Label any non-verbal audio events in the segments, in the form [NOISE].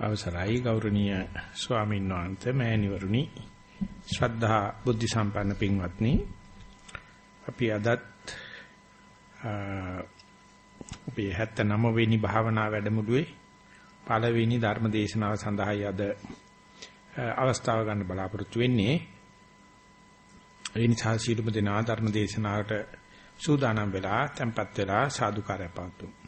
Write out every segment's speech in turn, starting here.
අවසරයි ගෞරවනීය ස්වාමීන් වහන්සේ මෑණිවරුනි. ශ්‍රද්ධා බුද්ධ සම්පන්න පින්වත්නි අපි අදත් අපි 79 වෙනි භාවනා වැඩමුළුවේ පළවෙනි ධර්ම දේශනාව සඳහායි අද අවස්ථාව ගන්න බලාපොරොත්තු වෙන්නේ. ඒ නිසා සීලම දෙනා ධර්ම දේශනාවට සූදානම් වෙලා tempත් වෙලා සාදුකාරය පාතුමු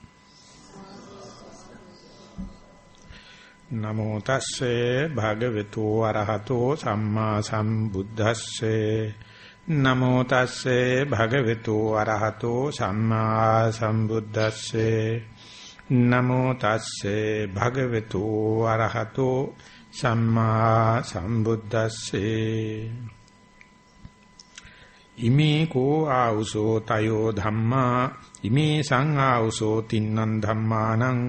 නමෝ තස්සේ භගවතු අරහතෝ සම්මා සම්බුද්දස්සේ. නමෝ තස්සේ භගවතු අරහතෝ සම්මා සම්බුද්දස්සේ. නමෝ තස්සේ භගවතු අරහතෝ සම්මා සම්බුද්දස්සේ. ඉමේ කෝ ආවුසෝ තයෝ ධම්මා ඉමේ සං ආවුසෝ තින්නං ධම්මානං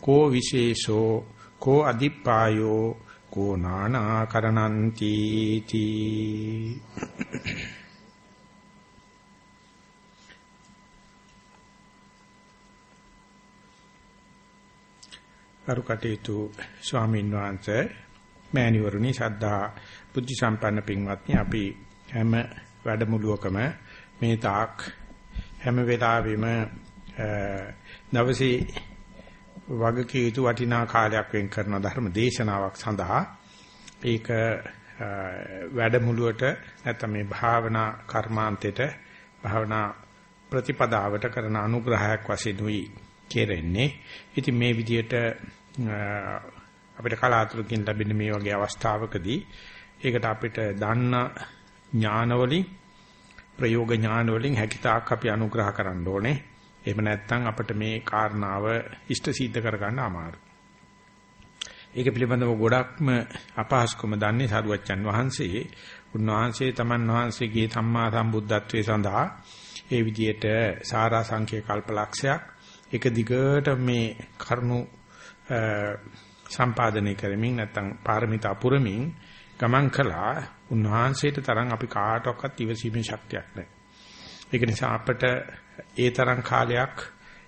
කෝ විශේෂෝ කෝ අදිප්පායෝ කෝ නානා කරණන්ති තී කරුකටේතු ස්වාමීන් වහන්සේ මෑණිවරුනි ශ්‍රද්ධා බුද්ධ සම්පන්න පින්වත්නි අපි හැම වැඩමුළුවකම මේ තාක් හැම වෙලාවෙම දවසේ වගකී යුතු වටිනා කාලයක් වෙන් කරන ධර්ම දේශනාවක් සඳහා ඒක වැඩමුළුවට නැත්නම් මේ භාවනා කර්මාන්තෙට භාවනා ප්‍රතිපදාවට කරන අනුග්‍රහයක් වශයෙන් උයි කෙරෙන්නේ. ඉතින් මේ විදිහට අපිට කලාතුරකින් ලැබෙන මේ වගේ අවස්ථාවකදී ඒකට අපිට දන්න ඥානවලින් ප්‍රයෝග ඥානවලින් හැකිතාක් අපි අනුග්‍රහ කරන්න ඕනේ. එහෙම නැත්නම් අපිට මේ කාරණාව ඉෂ්ට සිද්ධ කරගන්න අමාරුයි. ඒක පිළිබඳව ගොඩක්ම අපහසුකම දන්නේ සරුවච්චන් වහන්සේ. උන්වහන්සේ තමන් වහන්සේගේ සම්මා සම්බුද්ධත්වයේ සඳහා ඒ විදිහට සාරා සංඛ්‍ය කල්පලක්ෂයක් එක දිගට මේ කරුණු සම්පාදනය කරමින් නැත්නම් පාරමිතා පුරමින් ගමන් කළා උන්වහන්සේට තරම් අපි කාටවත් ඉවසීමේ ශක්තියක් නැහැ. ඒක නිසා අපිට ඒ තරම් කාලයක්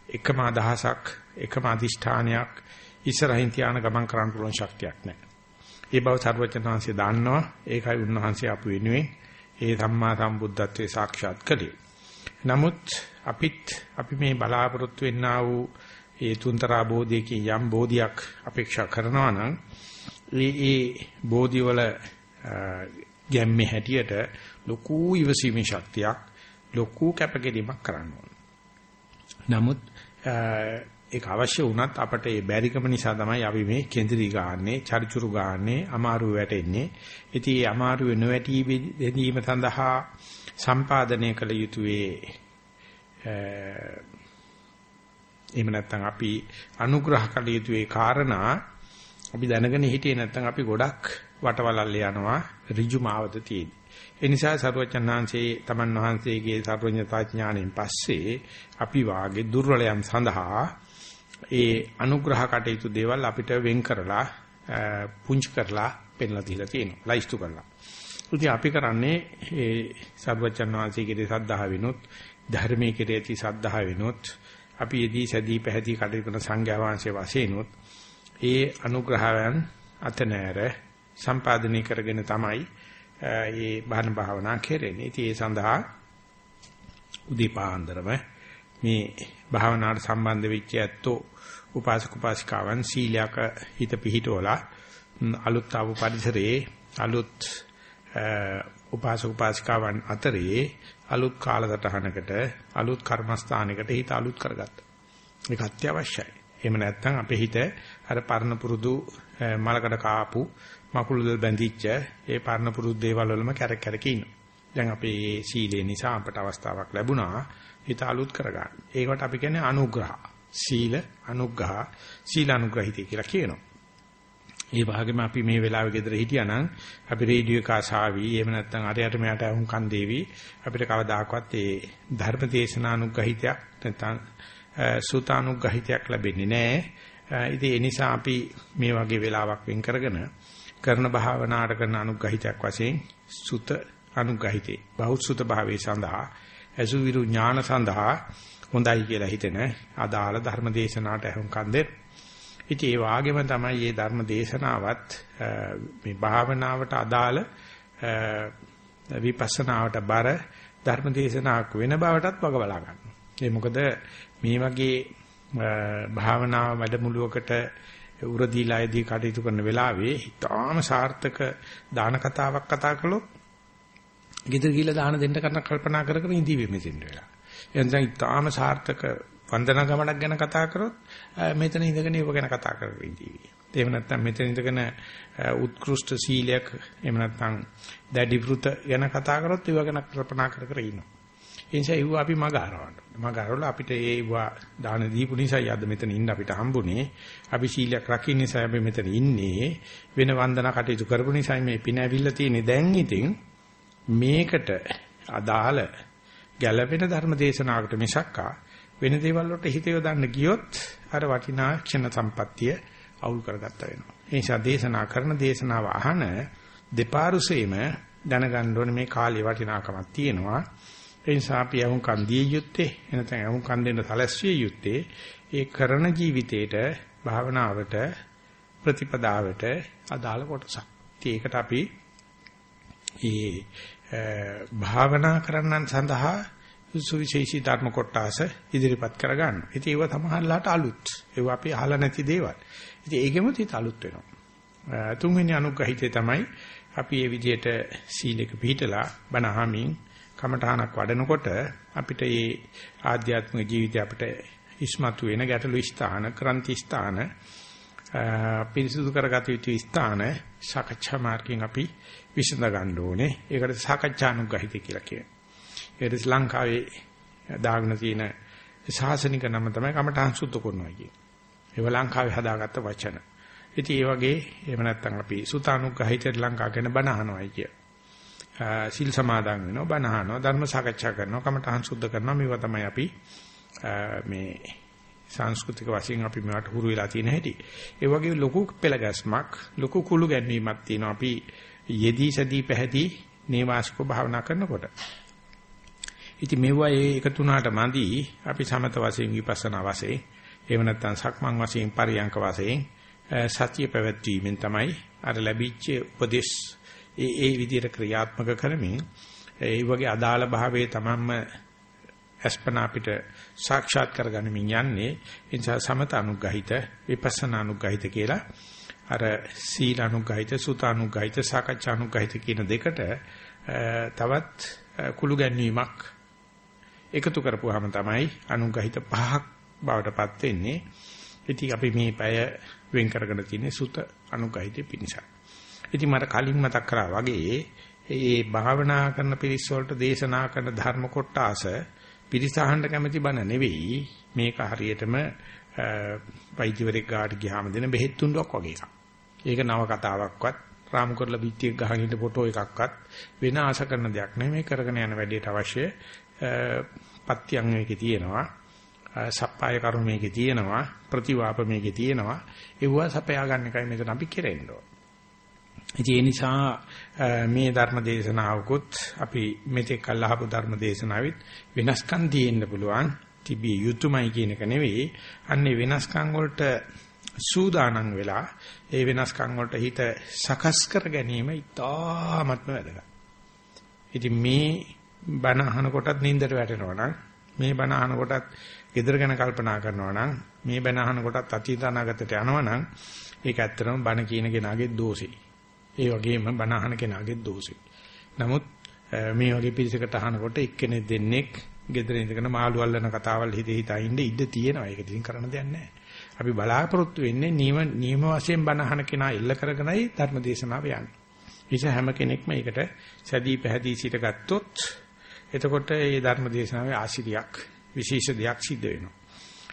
එකම අදහසක් එකම අදිෂ්ඨානයක් ඉස්සරහින් තියාන ගමන් කරන්න පුළුවන් ශක්තියක් නැහැ. ඒ බව සර්වචනහන්සේ දන්නවා. ඒකයි උන්වහන්සේ අපු වෙනුවෙන් ඒ සම්මා සම්බුද්ධත්වයේ සාක්ෂාත් කළේ. නමුත් අපිත් අපි මේ බලාපොරොත්තු වෙන්නා වූ ඒ තුන්තරා බෝධියකින් යම් බෝධියක් අපේක්ෂා කරනවා නම් ඒ ඒ බෝධිවල ගැම්මේ හැටියට ලොකු ඉවසීමේ ශක්තියක් ලොකු කැපකිරීමක් කරන්න. නමුත් ඒක අවශ්‍ය වුණත් අපට ඒ බැරිකම නිසා තමයි අපි මේ කේන්ද්‍රී ගාන්නේ, චරිචුරු ගාන්නේ, අමාරු වැටෙන්නේ. ඉතින් මේ අමාරු නොවැටි බෙදීම සඳහා සම්පාදනය කළ යුතුයේ එහෙම නැත්නම් අපි අනුග්‍රහ කළ යුතුයේ කාරණා අපි දැනගෙන හිටියේ නැත්නම් අපි ගොඩක් වටවලල්ල යනවා ඍජු මාවත තියෙන්නේ. ඒ නිසා සරුවචනාංශේ තමන් වහන්සේගේ සර්වඥතා ඥාණයෙන් පස්සේ අපි වාගේ දුර්වලයන් සඳහා ඒ අනුග්‍රහ කටයුතු දේවල් අපිට වෙන් කරලා පුංචි කරලා පෙන්ලා දීලා තියෙනවා. ලයිස්තු කරලා. ඉතින් අපි කරන්නේ ඒ සර්වචන් වහන්සේගේ සද්ධාහ වෙනොත් ධර්මයේ කෙරෙහි සද්ධාහ වෙනොත් අපි යෙදී සැදී පැහැදී කටයුතු කරන සංඝයා වහන්සේ වශයෙන්ොත් ඒ අනුග්‍රහයන් අතනෑර සම්පාදනය කරගෙන තමයි ඒ බාහන භාවනා කෙරෙන්නේ. ඉතින් ඒ සඳහා උදීපාන්දරම මේ භාවනාවට සම්බන්ධ වෙච්ච ඇත්තෝ උපාසක උපාසිකාවන් සීලයක හිත පිහිටවලා අලුත් ආපු පරිසරයේ අලුත් උපාසක උපාසිකාවන් අතරේ අලුත් කාලසටහනකට අලුත් කර්මස්ථානයකට හිත අලුත් කරගත්තා. ඒක අත්‍යවශ්‍යයි. එහෙම නැත්නම් අපේ හිත අර පරණ පුරුදු මලකඩ කාපු මකුළු දෙල් බැඳිච්ච ඒ පරණ පුරුදු දේවල් වලම කැරක් කැරක ඉන්නවා. දැන් අපේ සීලේ නිසා අපට අවස්ථාවක් ලැබුණා හිත අලුත් කරගන්න. ඒකට අපි කියන්නේ අනුග්‍රහ. සීල අනුග්‍රහ සීල අනුග්‍රහිතය කියලා කියනවා. ඒ වගේම අපි මේ වෙලාවේ ගෙදර හිටියානම් අපි රේඩියෝ එක ආසාවි එහෙම නැත්නම් අරයට මෙයාට වුන් කන් දේවි අපිට කවදාකවත් ඒ ධර්ම දේශනානුග්‍රහිතයක් නැත්නම් සුතානුග්‍රහිතයක් ලැබෙන්නේ නැහැ. ඉතින් ඒ නිසා අපි මේ වගේ වෙලාවක් වෙන් කරගෙන කරන භාවනාට කරන අනුග්‍රහිතයක් වශයෙන් සුත අනුග්‍රහිතේ බහුසුත භාවයේ සඳහා අසුවිරු ඥාන සඳහා හොඳයි කියලා හිතෙන අදාළ ධර්ම දේශනාවට අහුම්කම් දෙන්න. ඉතින් ඒ වාගේම තමයි මේ ධර්ම දේශනාවත් මේ භාවනාවට අදාළ විපස්සනාවට බර ධර්ම දේශනාවක් වෙන බවටත් වග බලා ගන්න. ඒ මොකද මේ වගේ භාවනා වැඩමුළුවකට උරදීලායේදී කටයුතු කරන වෙලාවේ ඊටාම සාර්ථක දාන කතාවක් කතා කළොත් ගෙදර ගිහිල්ලා දාන දෙන්න කරන කල්පනා කර කර ඉඳී වෙමින් වෙලා. එතන ඊටාම සාර්ථක වන්දනා ගමනක් ගැන කතා කරොත් මෙතන ඉඳගෙන ඒව ගැන කතා කරගෙන ඉඳී. එහෙම නැත්නම් මෙතන ඉඳගෙන උත්කෘෂ්ඨ සීලයක් එහෙම නැත්නම් දැඩි වෘත ගැන කතා කරොත් ඒව ගැන කල්පනා කර කර ඉන්නවා. ඒ නිසා ඒව අපි මග අරවන්න. මග අරවලා අපිට ඒව දාන දීපු නිසා යද්ද මෙතන ඉන්න අපිට හම්බුනේ. අපි සීලයක් රකින්න නිසා අපි මෙතන ඉන්නේ. වෙන වන්දනා කටයුතු කරපු නිසා මේ පින ඇවිල්ලා තියෙන්නේ. දැන් ඉතින් මේකට අදාළ ගැළපෙන ධර්ම දේශනාවකට මිසක්කා වෙන දේවල් වලට හිත යොදන්න ගියොත් අර වටිනා ක්ෂණ සම්පත්තිය අවුල් කරගත්ත වෙනවා. ඒ නිසා දේශනා කරන දේශනාව අහන දෙපාරුසෙම දැනගන්න ඕනේ මේ කාලේ වටිනාකමක් තියෙනවා. ඒ නිසා අපි යහුන් කන් දිය යුත්තේ එනතන යහුන් කන් දෙන්න සැලැස්විය යුත්තේ ඒ කරන ජීවිතේට භාවනාවට ප්‍රතිපදාවට අදාළ කොටසක්. ඒකට අපි ඒ භාවනා කරන්නන් සඳහා සුවිශේෂී ධර්ම කොටස ඉදිරිපත් කරගන්න. ඉතින් ඒව තමහල්ලාට අලුත්. ඒව අපි අහලා නැති දේවල්. ඉතින් ඒකෙම තිත අලුත් වෙනවා. තුන්වෙනි අනුග්‍රහිතේ තමයි අපි මේ විදිහට සීලෙක පිළිතලා බණහමින් කමඨානක් වඩනකොට අපිට මේ ආධ්‍යාත්මික ජීවිතය අපිට ඉස්මතු වෙන ගැටළු ස්ථාන, ක්‍රන්ති ස්ථාන, පිරිසුදු කරගත යුතු ස්ථාන සාකච්ඡා මාර්ගයෙන් අපි විසඳ ගන්න ඕනේ. ඒකට සාකච්ඡානුග්‍රහිත කියලා කියනවා. ඒකට ලංකාවේ දාගෙන තියෙන ශාසනික නම තමයි කමඨාන් සුද්ධ කරනවා කියන්නේ. ඒව ලංකාවේ හදාගත්ත වචන. ඉතින් ඒ වගේ එහෙම නැත්නම් අපි සුතානුග්‍රහිත ලංකාව ගැන බණ අහනවායි කිය. සිල් සමාදන් වෙනවා බණ අහනවා ධර්ම සාකච්ඡා කරනවා කමඨාන් සුද්ධ කරනවා මේවා තමයි අපි මේ සංස්කෘතික වශයෙන් අපි මේවට හුරු වෙලා තියෙන හැටි. ඒ වගේ ලොකු පෙළගැස්මක් ලොකු කුළු ගැන්වීමක් තියෙනවා අපි යෙදී සදී පැහැදී නේවාසිකව භාවනා කරනකොට. ඉතින් මෙවුවා ඒ එකතු වුණාට මදි අපි සමත වශයෙන් විපස්සනා වශයෙන් එහෙම නැත්නම් සක්මන් වශයෙන් පරියංක වශයෙන් සතිය පැවැත්වීමෙන් තමයි අර ලැබිච්ච උපදේශ ඒ ඒ විදිහට ක්‍රියාත්මක කරමින් ඒ වගේ අදාළ භාවයේ තමන්ම අස්පනා අපිට සාක්ෂාත් කරගනිමින් යන්නේ ඒ නිසා සමත අනුග්‍රහිත විපස්සනා අනුග්‍රහිත කියලා අර සීල අනුග්‍රහිත සුත අනුග්‍රහිත සාකච්ඡා අනුග්‍රහිත කියන දෙකට තවත් කුළු ගැන්වීමක් එකතු කරපුවාම තමයි අනුග්‍රහිත පහක් බවටපත් වෙන්නේ. ඉතින් අපි මේ පැය වෙන් කරගෙන තියෙන්නේ සුත අනුග්‍රහිත පිණිස. ඉතින් මට කලින් මතක් කරා වගේ මේ භාවනා කරන පිරිස වලට දේශනා කරන ධර්ම කොටස පිරිසහඬ කැමති බණ නෙවෙයි. මේක හරියටම වෛද්‍යවරයෙක් ගාට ගියාම දෙන බෙහෙත් තුණ්ඩක් වගේ එකක්. ඒක නව කතාවක්වත් රාමු කරලා පිටියක් ගහගෙන ඉන්න ෆොටෝ එකක්වත් වෙන ආශ කරන දෙයක් නෙමෙයි මේ කරගෙන යන වැඩේට අවශ්‍ය පත්‍යං මේකේ තියෙනවා. සප්පාය කර්ම මේකේ තියෙනවා. ප්‍රතිවාප මේකේ තියෙනවා. ඒවා සපයා ගන්න එකයි මෙතන අපි කෙරෙන්න ඕන. ඉතින් ඒ නිසා මේ ධර්ම දේශනාවකුත් අපි මෙතෙක් අල්ලහපු ධර්ම දේශනාවෙත් වෙනස්කම් තියෙන්න පුළුවන් තිබිය යුතුයමයි කියන එක නෙවෙයි අන්නේ වෙනස්කම් වලට සූදානම් වෙලා ඒ වෙනස්කම් වලට හිත සකස් කර ගැනීම ඉතාමත්ම වැදගත්. ඉතින් මේ බණ අහනකොටත් නින්දට වැටෙනවා නම් මේ බණ අහනකොටත් gedara ගැන කල්පනා කරනවා නම් මේ බණ අහනකොටත් අතීත අනාගතයට යනවා නම් ඒක ඇත්තටම බණ කියන කෙනාගේ දෝෂේ. ඒ වගේම බණ අහන කෙනාගේ දෝෂේ. නමුත් මේ වගේ පිරිසකට අහනකොට එක්කෙනෙක් දෙන්නෙක් gedara ඉඳගෙන මාළු අල්ලන කතාවල් හිතේ හිතා ඉන්න ඉඩ තියෙනවා. ඒක ඉතින් කරන්න දෙයක් නැහැ. අපි බලාපොරොත්තු වෙන්නේ නියම නියම වශයෙන් බණ අහන කෙනා එල්ල කරගෙනයි ධර්ම දේශනාව යන්නේ. නිසා හැම කෙනෙක්ම ඒකට සැදී පැහැදී සිට ගත්තොත් එතකොට මේ ධර්ම දේශනාවේ ආශිර්යක් විශේෂ දෙයක් සිද්ධ වෙනවා.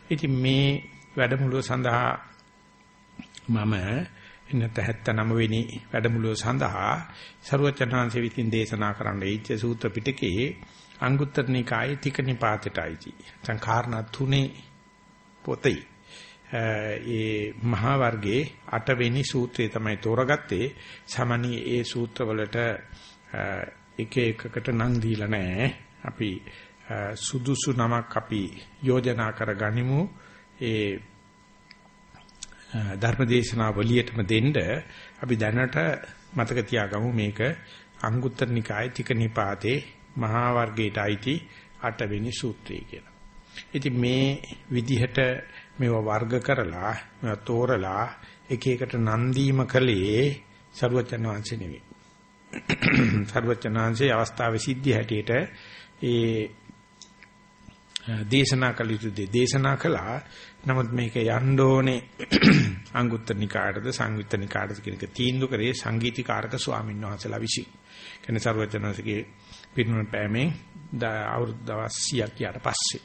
ඉතින් මේ වැඩමුළුව සඳහා මම එන්නත 79 වෙනි වැඩමුළුව සඳහා ਸਰුවචනාංශ විසින් දේශනා කරන්න ඉච්ඡ සූත්‍ර පිටකයේ අංගුත්තර නිකායේ තික නිපාතයටයි. දැන් කාරණා තුනේ පොතේ ඒ මහා වර්ගයේ 8 වෙනි සූත්‍රය තමයි තෝරගත්තේ. සාමාන්‍ය ඒ සූත්‍රවලට එක එකකට නම් දීලා නැහැ. අපි සුදුසු නමක් අපි යෝජනා කරගනිමු. ඒ ධර්මදේශනා වලියටම දෙන්න අපි දැනට මතක තියාගමු මේක අංගුත්තර නිකායේ තික නිපාතේ මහා වර්ගයට අයිති 8 වෙනි සූත්‍රය කියලා. ඉතින් මේ විදිහට මේවා වර්ග කරලා මේවා තෝරලා එක එකට නම් දීම කලේ සරුවචන වංශේ නෙවෙයි. [COUGHS] සරුවචන වංශේ අවස්ථාවේ සිද්ධි හැටියට ඒ දේශනා කළ යුතු දේ දේශනා කළා. නමුත් මේක යන්න ඕනේ [CLEARS THROAT] අංගුත්තර නිකායටද සංයුත්ත නිකායටද කියන එක තීන්දුව කරේ සංගීතීකාරක ස්වාමීන් වහන්සේලා විසින්. කෙනේ සරුවචනන්සේගේ පිරිනුවම් පෑමෙන් අවුරුදු දවස් 100ක් යට පස්සේ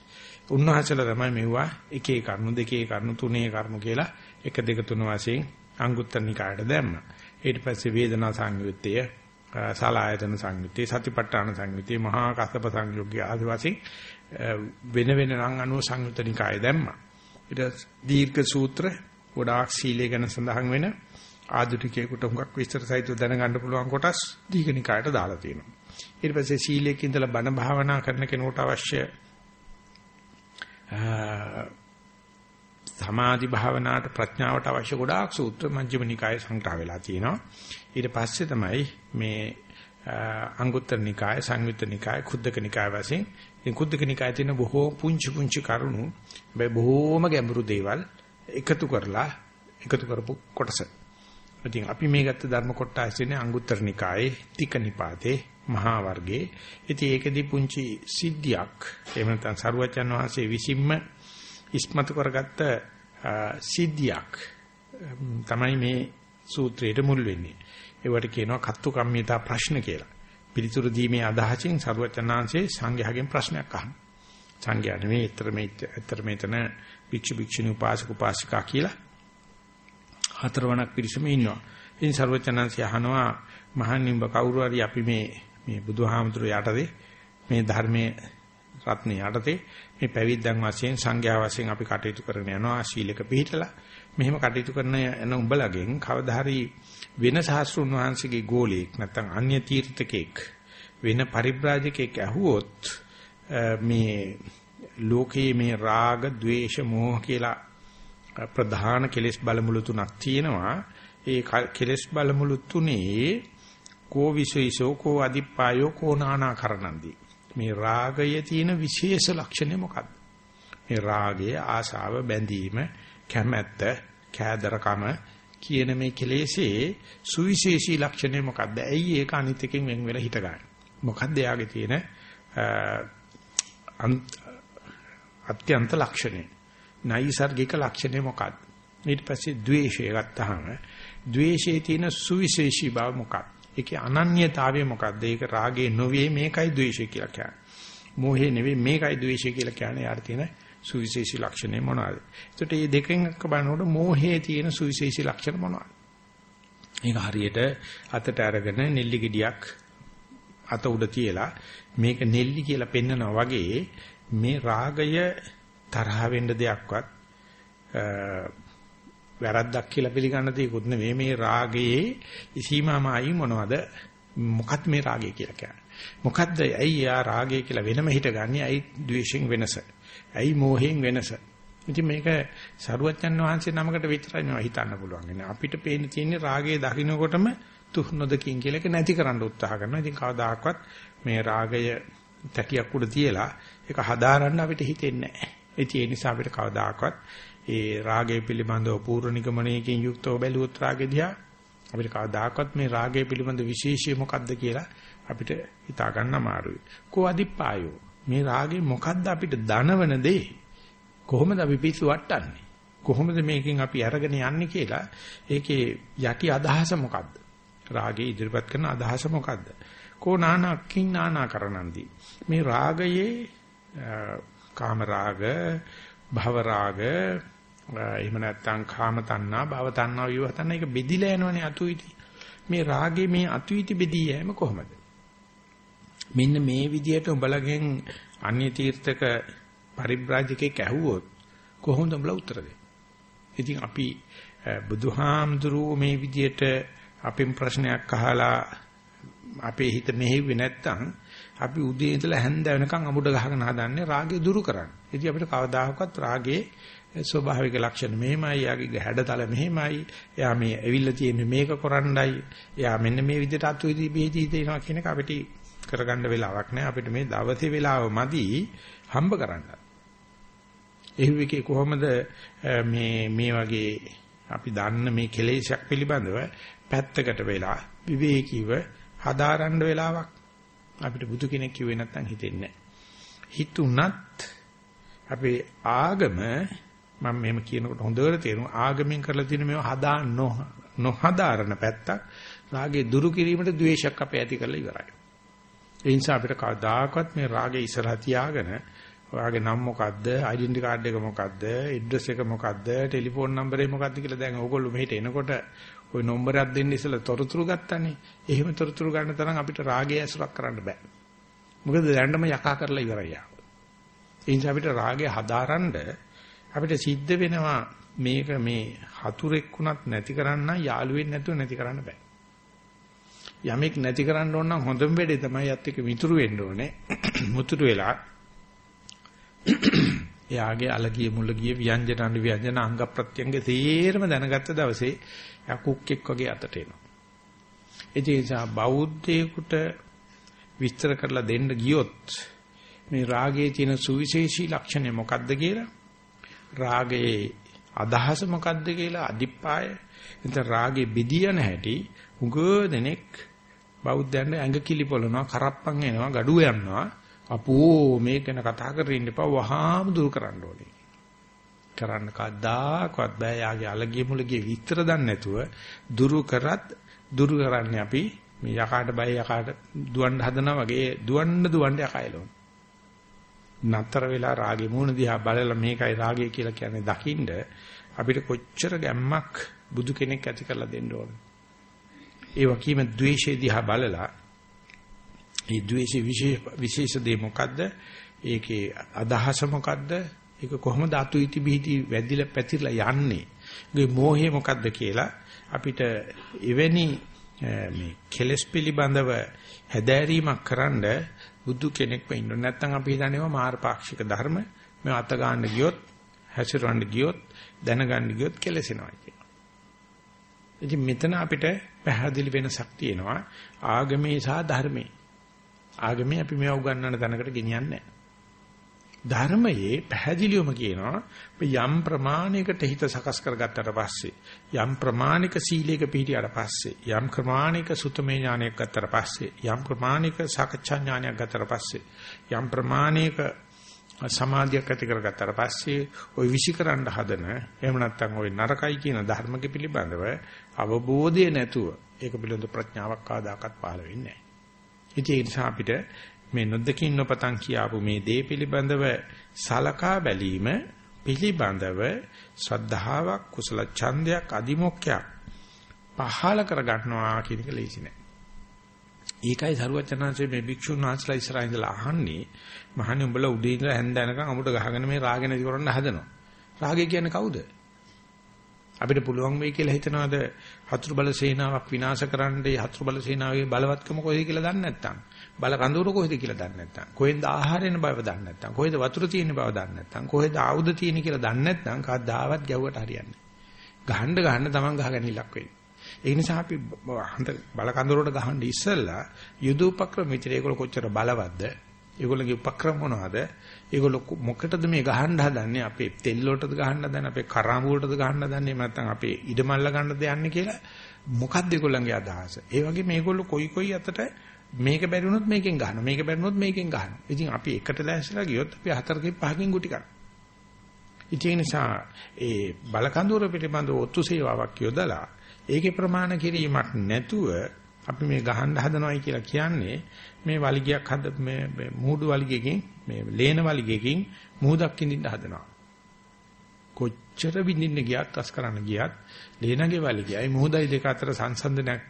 උන්වහන්සේලා තමයි මෙවුවා එකේ කරුණු දෙකේ කරුණු තුනේ කරුණු කියලා එක දෙක තුන වශයෙන් අංගුත්තර නිකායට දැම්මා. ඊට පස්සේ වේදනා සංයුත්තය, සලායතන සංයුත්තේ, සතිපට්ඨාන සංයුත්තේ, මහා කස්සප සංයුග්ගය ආදී වශයෙන් වෙන වෙන නම් අනුව සංයුත්ත නිකාය දැම්මා. ඊට දීර්ඝ සූත්‍ර ගොඩාක් සීලය ගැන සඳහන් වෙන ආධුනිකයෙකුට හුඟක් විස්තර සහිතව දැනගන්න පුළුවන් කොටස් දීඝ නිකායට දාලා තියෙනවා. ඊට පස්සේ සීලයක ඉඳලා බණ භාවනා කරන කෙනෙකුට අවශ්‍ය සමාධි භාවනාවට ප්‍රඥාවට අවශ්‍ය ගොඩාක් සූත්‍ර මජ්ක්‍ධිම නිකායේ සංග්‍රහ වෙලා තියෙනවා. ඊට පස්සේ තමයි මේ අංගුත්තර නිකාය, සංයුත්ත නිකාය, කුද්දක නිකාය වශයෙන් ඉතින් කුද්දක නිකායේ තියෙන බොහෝ පුංචි පුංචි කරුණු හැබැයි බොහෝම ගැඹුරු දේවල් එකතු කරලා එකතු කරපු කොටස. ඉතින් අපි මේ ගත්ත ධර්ම කොටස් ඉන්නේ අංගුත්තර නිකායේ තික නිපාතේ මහා වර්ගයේ. ඉතින් ඒකෙදි පුංචි සිද්ධියක් එහෙම නැත්නම් සරුවචන් වහන්සේ විසින්ම ඉස්මතු කරගත්ත සිද්ධියක් තමයි මේ සූත්‍රයේ මුල් වෙන්නේ. ඒවට කියනවා කත්තු කම්මිතා ප්‍රශ්න කියලා. පිළිතුරු දීමේ අදහසින් සරුවචනාංශේ සංඝයාගෙන් ප්‍රශ්නයක් අහනවා. සංඝයා නෙමෙයි, ඊතර මේ ඊතර මේතන භික්ෂු භික්ෂුණී උපාසක උපාසිකා කියලා හතරවණක් පිරිසම ඉන්නවා. ඉතින් සරුවචනාංශය අහනවා මහණින්බ කවුරු හරි අපි මේ මේ බුදුහාමුදුරු යටතේ මේ ධර්මයේ රත්නේ යටතේ මේ පැවිද්දන් වශයෙන් සංඝයා වශයෙන් අපි කටයුතු කරගෙන යනවා ශීලක පිළිහිටලා මෙහෙම කටයුතු කරන යන උඹලගෙන් කවදා හරි වෙන සාස්ෘණ වහන්සේගේ ගෝලයක් නැත්නම් අන්‍ය තීර්ථකෙක් වෙන පරිබ්‍රාජකෙක් ඇහුවොත් මේ ලෝකයේ මේ රාග, ద్వේෂ, මෝහ කියලා ප්‍රධාන කෙලෙස් බලමුළු තුනක් තියෙනවා. ඒ කෙලෙස් බලමුළු තුනේ කෝ විශේෂෝ කෝ අදිපායෝ කෝ නානාකරණන්දී මේ රාගයේ තියෙන විශේෂ ලක්ෂණය මොකක්ද මේ රාගය ආශාව බැඳීම කැමැත්ත කෑදරකම කියන මේ කෙලෙසේ සුවිශේෂී ලක්ෂණය මොකක්ද? ඇයි ඒක අනිත් එකෙන් වෙන් වෙලා හිටගන්නේ මොකක්ද එයාගේ තියෙන අත්‍යන්ත ලක්ෂණය? නයිසර්ගික ලක්ෂණය මොකක්ද? ඊට පස්සේ ද්වේෂය ගත්තාම ද්වේෂයේ තියෙන සුවිශේෂී බව මොකක්ද? ඒකේ අනන්‍යතාවය මොකක්ද? ඒක රාගේ නොවේ මේකයි ද්වේෂය කියලා කියන්නේ. මෝහේ නෙවෙයි මේකයි ද්වේෂය කියලා කියන්නේ යාර තියෙන සුවිශේෂී ලක්ෂණය මොනවාද? ඒකට මේ දෙකෙන් එක බලනකොට මෝහයේ තියෙන සුවිශේෂී ලක්ෂණ මොනවාද? ඒක හරියට අතට අරගෙන නෙල්ලි ගෙඩියක් අත උඩ තියලා මේක නෙල්ලි කියලා පෙන්නනවා වගේ මේ රාගය තරහ වෙන්න දෙයක්වත් වැරද්දක් කියලා පිළිගන්න දෙයක්වත් නෙවෙයි මේ රාගයේ සීමාමයි මොනවද මොකක්ද මේ රාගය කියලා කියන්නේ මොකද්ද? ඇයි යා රාගය කියලා වෙනම හිටගන්නේ ඇයි ද්වේෂයෙන් වෙනස? ඇයි මෝහයෙන් වෙනස? ඉතින් මේක සරුවච්චන් වහන්සේ නමකට විතරයි මේවා හිතන්න පුළුවන්. නේ අපිට පේන්න තියෙන්නේ රාගයේ දකින්නකොටම තුහ නොදකින් කියලා එක නැති කරන්න උත්සාහ කරනවා. ඉතින් කවදාකවත් මේ රාගය තැටියක් උඩ තියලා ඒක හදාරන්න අපිට හිතෙන්නේ නැහැ. ඒ නිසා අපිට කවදාකවත් ඒ රාගය පිළිබඳව පූර්ව නිගමනයකින් යුක්තව බැලුවොත් රාගෙ දිහා අපිට කවදාකවත් මේ රාගය පිළිබඳ විශේෂය මොකද්ද කියලා අපිට හිතා ගන්න අමාරුයි. කෝ අදිපායෝ මේ රාගේ මොකද්ද අපිට දනවන දේ? කොහොමද අපි පිස්සු වට්ටන්නේ? කොහොමද මේකෙන් අපි අරගෙන යන්නේ කියලා ඒකේ යටි අදහස මොකද්ද? රාගේ ඉදිරිපත් කරන අදහස මොකද්ද? කෝ නානක්කින් නානාකරණන්දී මේ රාගයේ කාම රාග භව රාග එහෙම නැත්නම් කාම තණ්හා භව තණ්හා විව තණ්හා ඒක බෙදිලා යනවනේ අතුයිටි මේ රාගේ මේ අතුයිටි බෙදී යෑම කොහොමද මෙන්න මේ විදිහට උඹලගෙන් අන්‍ය තීර්ථක පරිබ්‍රාජකෙක් ඇහුවොත් කොහොමද උඹලා උත්තර දෙන්නේ ඉතින් අපි බුදුහාමුදුරුවෝ මේ විදිහට අපෙන් ප්‍රශ්නයක් අහලා අපේ හිත මෙහෙව්වේ නැත්තම් අපි උදේ ඉඳලා හැන්ද වෙනකන් අමුඩ ගහගෙන හදන්නේ රාගය දුරු කරන්න. ඉතින් අපිට කවදාහක්වත් රාගේ ස්වභාවික ලක්ෂණ මෙහෙමයි, යාගේ හැඩතල මෙහෙමයි, එයා මේ ඇවිල්ලා තියෙන්නේ මේක කරන්නයි, එයා මෙන්න මේ විදිහට අතු විදි බෙහෙදී දෙනවා කියන එක අපිට කරගන්න වෙලාවක් නැහැ. අපිට මේ දවසේ වෙලාව මදි හම්බ කරන්න. එහුවිකේ කොහොමද මේ මේ වගේ අපි දන්න මේ කෙලෙසක් පිළිබඳව පැත්තකට වෙලා විවේකීව හදාරන්න වෙලාවක් අපිට බුදු කෙනෙක් කිව්වේ නැත්නම් හිතෙන්නේ නැහැ. හිතුණත් අපේ ආගම මම මෙහෙම කියනකොට හොඳට තේරෙනවා ආගමෙන් කරලා තියෙන මේව හදා නොහදාරන පැත්තක් රාගේ දුරු කිරීමට ද්වේෂයක් අපේ ඇති කරලා ඉවරයි. ඒ නිසා අපිට කවදාකවත් මේ රාගේ ඉස්සරහ තියාගෙන ඔයාගේ නම මොකද්ද? ඩෙන්ටි කාඩ් එක මොකද්ද? ඇඩ්‍රස් එක මොකද්ද? ටෙලිෆෝන් නම්බරේ මොකද්ද කියලා දැන් ඕගොල්ලෝ මෙහෙට එනකොට ওই නම්බරයක් දෙන්න ඉස්සෙල්ලා තොරතුරු ගත්තනේ. එහෙම තොරතුරු ගන්න තරම් අපිට රාගය ඇසුරක් කරන්න බෑ. මොකද දැන්නම යකා කරලා ඉවරයි යා. ඒ නිසා අපිට රාගය හදාරන්න අපිට සිද්ධ වෙනවා මේක මේ හතුරෙක්ුණත් නැති කරන්න යාළුවෙක් නැතුව නැති කරන්න බෑ. යමෙක් නැති කරන්න ඕන නම් හොඳම වෙලේ තමයි යත් එක්ක මිතුරු වෙන්න ඕනේ. [CLEARS THROAT] මුතුරු වෙලා [CLEARS THROAT] එයාගේ අලගිය මුලගිය ව්‍යංජන අනු ව්‍යංජන අංග ප්‍රත්‍යංග තේරම දැනගත්ත දවසේ එයා කුක්ෙක් වගේ අතට එනවා. ඒ නිසා බෞද්ධයෙකුට විස්තර කරලා දෙන්න ගියොත් මේ රාගයේ තියෙන සුවිශේෂී ලක්ෂණය මොකක්ද කියලා රාගයේ අදහස මොකක්ද කියලා අදිප්පාය එතන රාගේ බෙදියන හැටි උගෝ දෙනෙක් බෞද්ධයන්ට ඇඟ කිලිපොළනවා කරප්පන් එනවා gadu යනවා. අපෝ මේක ගැන කතා කරගෙන ඉන්න එපා වහාම දුරු කරන්න ඕනේ. කරන්න කද්දාකවත් බෑ. යාගේ අලගිය මුලගිය විතර දන්නේ නැතුව දුරු කරත් දුරු කරන්නේ අපි මේ යකාට බය යකාට දුවන්න හදනවා වගේ දුවන්න දුවන්න යකයිලොන නතර වෙලා රාගේ මූණ දිහා බලලා මේකයි රාගය කියලා කියන්නේ දකින්න අපිට කොච්චර ගැම්මක් බුදු කෙනෙක් ඇති කරලා දෙන්න ඕන. ඒ වගේම ද්වේෂය දිහා බලලා මේ ද්වේෂයේ විශේෂ විශේෂ දේ මොකද්ද? ඒකේ අදහස මොකද්ද? ඒක කොහොමද අතු ඉති බිහිටි වැදිලා පැතිරලා යන්නේ? ඒ මෝහය මොකද්ද කියලා අපිට එවැනි මේ කෙලස් පිළිබඳව හැදෑරීමක් කරන්න බුදු කෙනෙක් වෙන්න ඕනේ. නැත්නම් අපි හිතන්නේ මාර්ගපාක්ෂික ධර්ම මේ අත ගන්න ගියොත් හැසිරවන්න ගියොත් දැනගන්න ගියොත් කෙලසෙනවා කියනවා. ඉතින් මෙතන අපිට පැහැදිලි වෙනසක් තියෙනවා ආගමේ සහ ධර්මයේ. ආගමේ අපි මේව උගන්වන තැනකට ගෙනියන්නේ නැහැ. ධර්මයේ පැහැදිලිවම කියනවා යම් ප්‍රමාණයකට හිත සකස් කරගත්තට පස්සේ යම් ප්‍රමාණික සීලයක පිළිපිටියට පස්සේ යම් ප්‍රමාණික සුතමේ ඥානයක් ගත්තට පස්සේ යම් ප්‍රමාණික සාකච්ඡා ඥානයක් ගත්තට පස්සේ යම් ප්‍රමාණික සමාධියක් ඇති කරගත්තට පස්සේ ওই විෂිකරන්න හදන එහෙම නැත්නම් ওই නරකයි කියන ධර්මක පිළිබඳව අවබෝධය නැතුව ඒක පිළිබඳ ප්‍රඥාවක් ආදාකත් පහළ වෙන්නේ නැහැ. ඒ නිසා අපිට මේ නොදකින් නොපතන් කියාපු මේ දේ පිළිබඳව සලකා බැලීම පිළිබඳව ශ්‍රද්ධාවක් කුසල ඡන්දයක් අදිමොක්කයක් පහල කර ගන්නවා කියන එක ලේසි නෑ. ඒකයි සරුවචනාංශයේ මේ භික්ෂුන් වහන්සේලා ඉස්සරහින් ඉඳලා අහන්නේ. මහණනි උඹලා උදේ ඉඳලා හැන්ද යනකම් අමුඩ ගහගෙන මේ රාගය නැති කරන්න හදනවා. රාගය කියන්නේ කවුද? අපිට පුළුවන් වෙයි කියලා හිතනවාද? හතුරු බල සේනාවක් විනාශ කරන්නයි හතුරු බල සේනාවේ බලවත්කම කොහෙද කියලා දන්නේ නැත්නම්? බල කඳවුර කොහෙද කියලා දන්නේ නැත්නම්? කොහෙන්ද ආහාරෙන බව දන්නේ නැත්නම්? කොහෙද වතුර තියෙන බව දන්නේ නැත්නම්? කොහෙද ආයුධ තියෙන කියලා දන්නේ නැත්නම්? කවදාවත් ගැව්වට හරියන්නේ ගහන්න ගහන්න තමන් ගහගෙන ඉලක් වෙන්නේ ඒ නිසා අපි හඳ බල කඳවුරට ගහන්න ඉස්සෙල්ලා යුද උපක්‍රම විතර ඒගොල්ලෝ කොච්චර බලවත්ද? ඒගොල්ලෝගේ උපක්‍රම මොනවද? ඒගොල්ලෝ මොකටද මේ ගහන්න හදන්නේ? අපේ තෙල් වලටද ගහන්න හදන්නේ? අපේ කරාඹු වලටද ගහන්න හදන්නේ? නැත්නම් අපේ ඉඩමල්ල ගන්නද යන්නේ කියලා මොකක්ද ඒගොල්ලන්ගේ අදහස? ඒ වගේ මේගොල්ලෝ කොයි කොයි අතට මේක බැරි වුණොත් මේකෙන් ගහනවා. මේක බැරි වුණොත් මේකෙන් ගහනවා. ඉතින් අපි එකට දැස්සලා ගියොත් අපි හතරකින් පහකින් ගුටි ගන්නවා ඉතින් නිසා ඒ බලකඳුර පිළිබඳව ඔත්තු සේවාවක් යොදලා ඒකේ ප්‍රමාණ කිරීමක් නැතුව අපි මේ ගහන්න හදනවයි කියලා කියන්නේ මේ වලිගයක් හද මේ මූඩු වලිගයකින් මේ ලේන වලිගයකින් මූදක් ඉඳින්න හදනවා. කොච්චර විඳින්න ගියත් අස් කරන්න ගියත් ලේනගේ වලිගයයි මූදයි දෙක අතර සංසන්දනයක්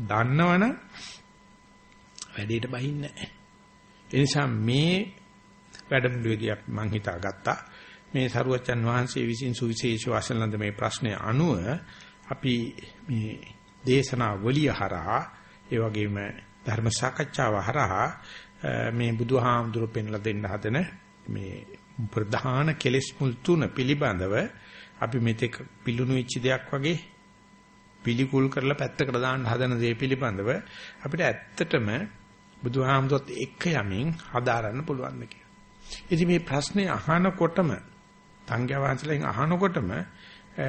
දන්නවනම් වැඩේට බහින්නේ නැහැ. ඒ නිසා මේ වැඩමුළුවේදී මම හිතාගත්තා මේ සරුවච්චන් වහන්සේ විසින් සුවිශේෂ වශයෙන් මේ ප්‍රශ්නය අනුව අපි මේ දේශනා වලිය හරහා ඒ වගේම ධර්ම සාකච්ඡාව හරහා මේ බුදුහාමුදුරු පෙන්ලා දෙන්න හදන මේ ප්‍රධාන කෙලෙස් මුල් තුන පිළිබඳව අපි මෙතෙක් පිලුණු වෙච්ච දෙයක් වගේ පිළිකුල් කරලා පැත්තකට දාන්න හදන දේ පිළිබඳව අපිට ඇත්තටම බුදුහාමුදුරුවොත් එක්ක යමින් හදාරන්න පුළුවන් ද කියලා. ඉතින් මේ ප්‍රශ්නේ අහනකොටම සංඝයා වහන්සේලාගෙන් අහනකොටම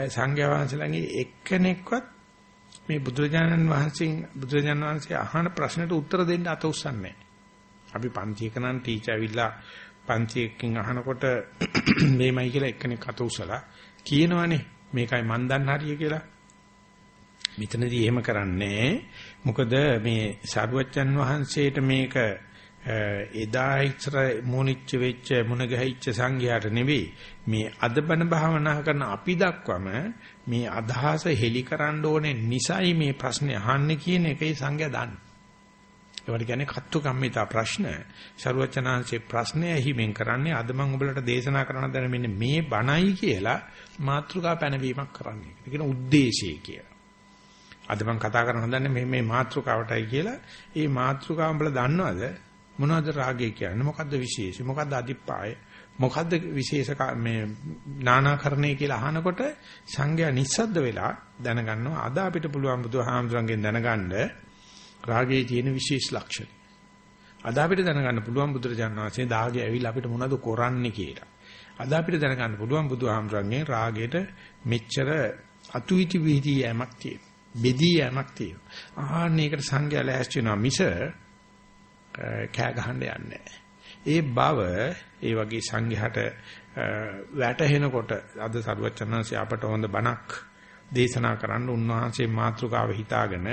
සංඝයා වහන්සේලාගේ එක්කෙනෙක්වත් මේ බුදුරජාණන් වහන්සේගෙන් බුදුරජාණන් වහන්සේ අහන ප්‍රශ්නට උත්තර දෙන්න අත උස්සන්නේ අපි පන්තියක නම් ටීචර් ඇවිල්ලා පන්තියකින් අහනකොට [CLEARS THROAT] මේමයි කියලා එක්කෙනෙක් අත උස්සලා කියනවනේ මේකයි මන් දන්න හරිය කියලා. මෙතනදී එහෙම කරන්නේ මොකද මේ සාරුවච්චන් වහන්සේට මේක එදා ඉතර මොනිච්ච වෙච්ච මුණ ගැහිච්ච සංඝයාට නෙවෙයි මේ අදබන භාවනා කරන අපි දක්වම මේ අදහස හෙලි කරන්න ඕනේ නිසයි මේ ප්‍රශ්නේ අහන්නේ කියන එකයි සංඝයා දන්නේ. ඒවට කියන්නේ කත්තු කම්මිතා ප්‍රශ්න. ਸਰුවචනාංශේ ප්‍රශ්නය හිමින් කරන්නේ අද මම ඔබලට දේශනා කරන දැන මෙන්න මේ බණයි කියලා මාත්‍රිකා පැනවීමක් කරන්නේ. ඒ කියන ಉದ್ದೇಶය කියලා. අද මම කතා කරන හදන්නේ මේ මේ මාත්‍රිකාවටයි කියලා. ඒ මාත්‍රිකාව උඹලා දන්නවද? මොනවද රාගය කියන්නේ? මොකද්ද විශේෂය? මොකද්ද අදිපාය? මොකද්ද විශේෂ මේ නානාකරණය කියලා අහනකොට සංඝයා නිස්සද්ද වෙලා දැනගන්නවා අද අපිට පුළුවන් බුදුහාමුදුරන්ගෙන් දැනගන්න රාගයේ තියෙන විශේෂ ලක්ෂණ. අද අපිට දැනගන්න පුළුවන් බුදුරජාණන් වහන්සේ දාගේ ඇවිල්ලා අපිට මොනවද කරන්නේ කියලා. අද අපිට දැනගන්න පුළුවන් බුදුහාමුදුරන්ගේ රාගයට මෙච්චර අතුයිටි විහිදී යෑමක් තියෙනවා. බෙදී යෑමක් තියෙනවා. ආන්නේකට සංඝයා ලෑස්ති වෙනවා මිස කෑ ගහන්න යන්නේ. ඒ බව ඒ වගේ සංඝයාට වැටහෙනකොට අද සරුවචනන්සේ අපට හොඳ බණක් දේශනා කරන්න උන්වහන්සේ මාතෘකාව හිතාගෙන